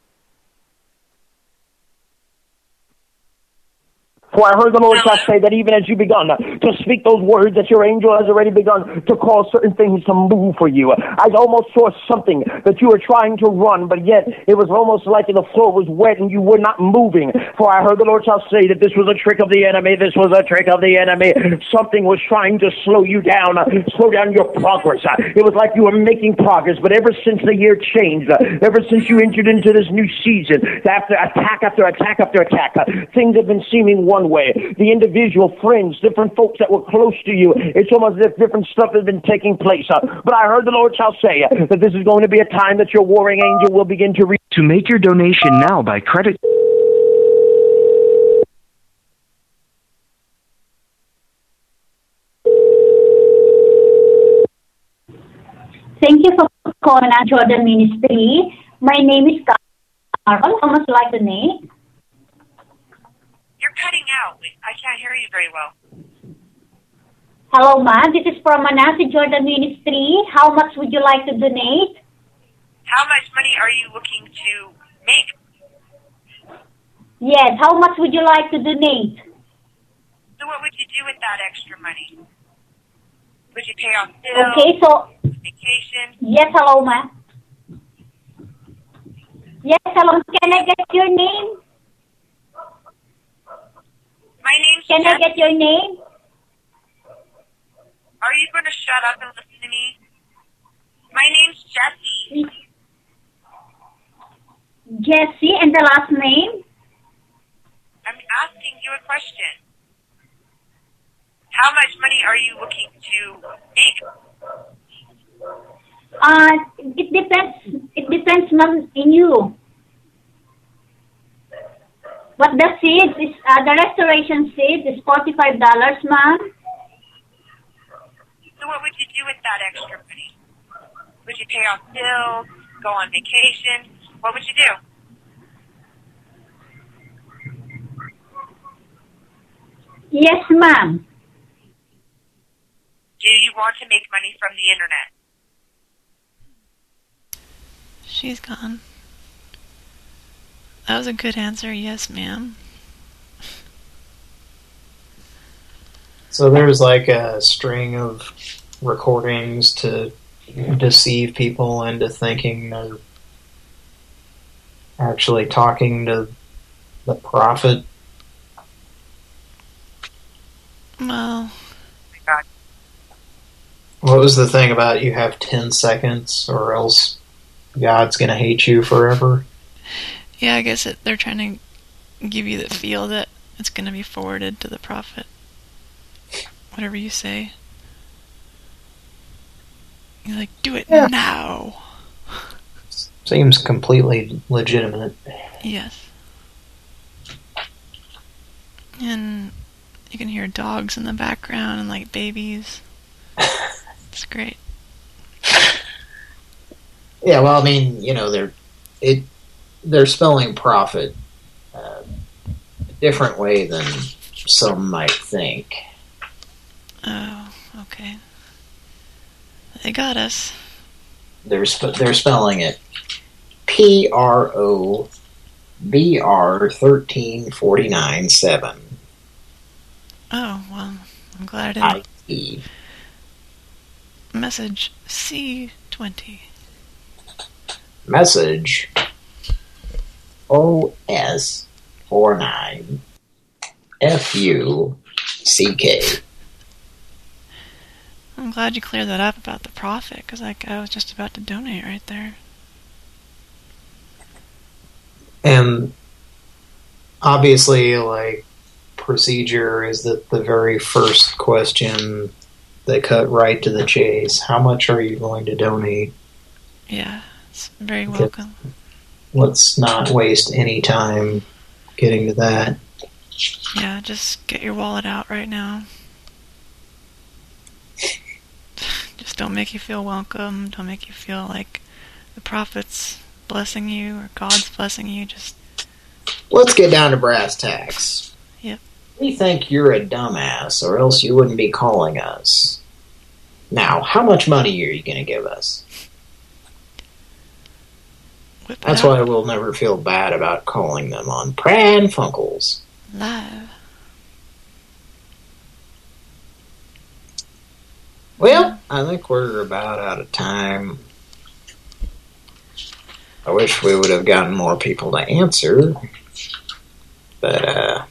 For I heard the Lord God say that even as you begun to speak those words, that your angel has already begun to cause certain things to move for you. I almost saw something that you were trying to run, but yet it was almost like the floor was wet and you were not moving. For I heard the Lord shall say that this was a trick of the enemy. This was a trick of the enemy. Something was trying to slow you down, slow down your progress. It was like you were making progress, but ever since the year changed, ever since you entered into this new season, after attack after attack after attack, things have been seeming one way. The individual friends, different folks that were close to you, it's almost as if different stuff has been taking place. Uh, But I heard the Lord shall say uh, that this is going to be a time that your warring angel will begin to reach. To make your donation now by credit. Thank you for calling our Jordan Ministry. My name is Carol. How much like the name? Cutting out. I can't hear you very well. Hello, ma. This is from Manasseh Jordan Ministry. How much would you like to donate? How much money are you looking to make? Yes. How much would you like to donate? So what would you do with that extra money? Would you pay off bills? Okay. So Vacation? yes. Hello, ma. Yes. Hello. Can I get your name? My name's Can I get your name? Are you going to shut up and listen to me? My name's Jessie. Jesse, and the last name? I'm asking you a question. How much money are you looking to make? Uh, it depends. It depends, in you. But the seeds is uh, the restoration seed is forty five dollars, ma'am. So what would you do with that extra money? Would you pay off bills? Go on vacation? What would you do? Yes, ma'am. Do you want to make money from the internet? She's gone. That was a good answer. Yes, ma'am. So there's like a string of recordings to deceive people into thinking they're actually talking to the prophet. Well, What was the thing about you have 10 seconds or else God's going to hate you forever? Yeah, I guess it, they're trying to give you the feel that it's going to be forwarded to the prophet. Whatever you say. You're like, do it Yeah. now. Seems completely legitimate. Yes. And you can hear dogs in the background and like babies. it's great. Yeah, well, I mean, you know, they're it they're spelling profit uh, a different way than some might think. Oh, okay. They got us. They're sp they're spelling it P R O B R thirteen forty nine seven. Oh, well, I'm glad I I E. message C20. Message OS49 F-U-C-K. I'm glad you cleared that up about the profit, because like, I was just about to donate right there. And obviously, like, procedure is that the very first question they cut right to the chase. How much are you going to donate? Yeah, it's very welcome. Let's not waste any time getting to that. Yeah, just get your wallet out right now. Just don't make you feel welcome. Don't make you feel like the prophet's blessing you or God's blessing you. Just Let's get down to brass tacks. Yep. We think you're a dumbass, or else you wouldn't be calling us. Now, how much money are you going to give us? That's why we'll never feel bad about calling them on Pran Funkels. live. Well, I think we're about out of time. I wish we would have gotten more people to answer. But, uh...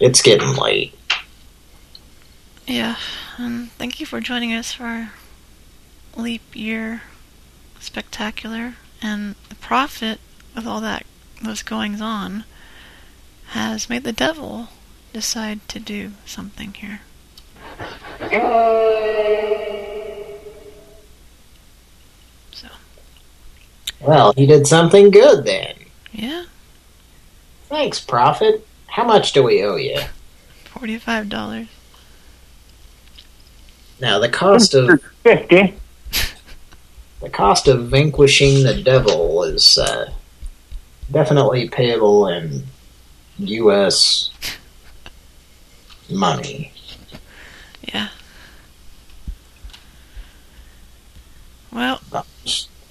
It's getting late. Yeah. Um, thank you for joining us for our leap year spectacular. And the prophet, with all that those goings on, has made the devil decide to do something here. So. Well, he did something good then. Yeah, Thanks, Prophet. How much do we owe you? forty-five dollars. Now, the cost of... The cost of vanquishing the devil is uh, definitely payable in U.S. money. Yeah. Well,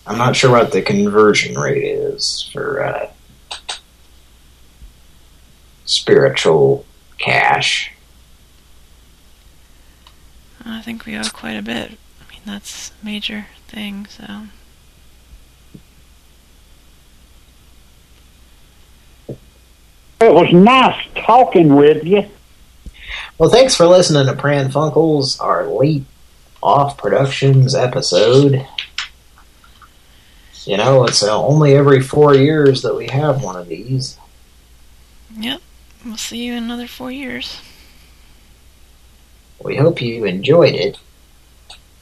I'm not sure what the conversion rate is for uh, spiritual cash. I think we owe quite a bit. I mean, that's major thing, so. It was nice talking with you. Well, thanks for listening to Pran Funkels, our Leap Off Productions episode. You know, it's uh, only every four years that we have one of these. Yep. We'll see you in another four years. We hope you enjoyed it.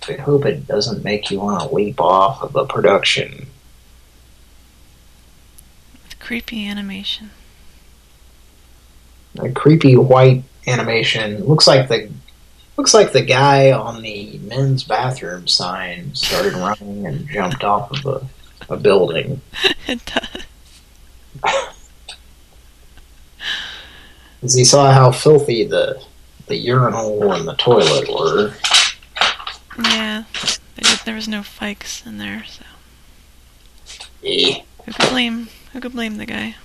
We hope it doesn't make you want to leap off of a production. With creepy animation. A creepy white animation. Looks like the looks like the guy on the men's bathroom sign started running and jumped off of a, a building. it does. As he saw how filthy the the urinal and the toilet were. Yeah. Did, there was no fikes in there, so. Eh, Who could blame? Who could blame the guy?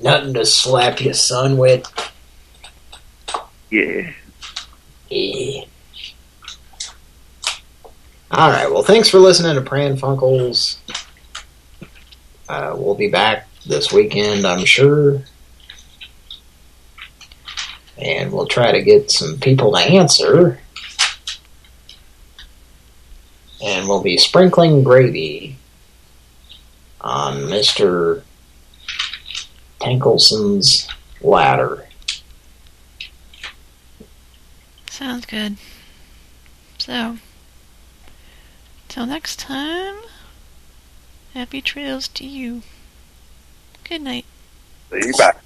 nothing to slap your son with. Yeah. Eh. All right. Well, thanks for listening to Pran Funkels. Uh, we'll be back this weekend, I'm sure. And we'll try to get some people to answer. And we'll be sprinkling gravy on Mr. Tankelson's ladder. Sounds good. So, till next time, happy trails to you. Good night. See you back.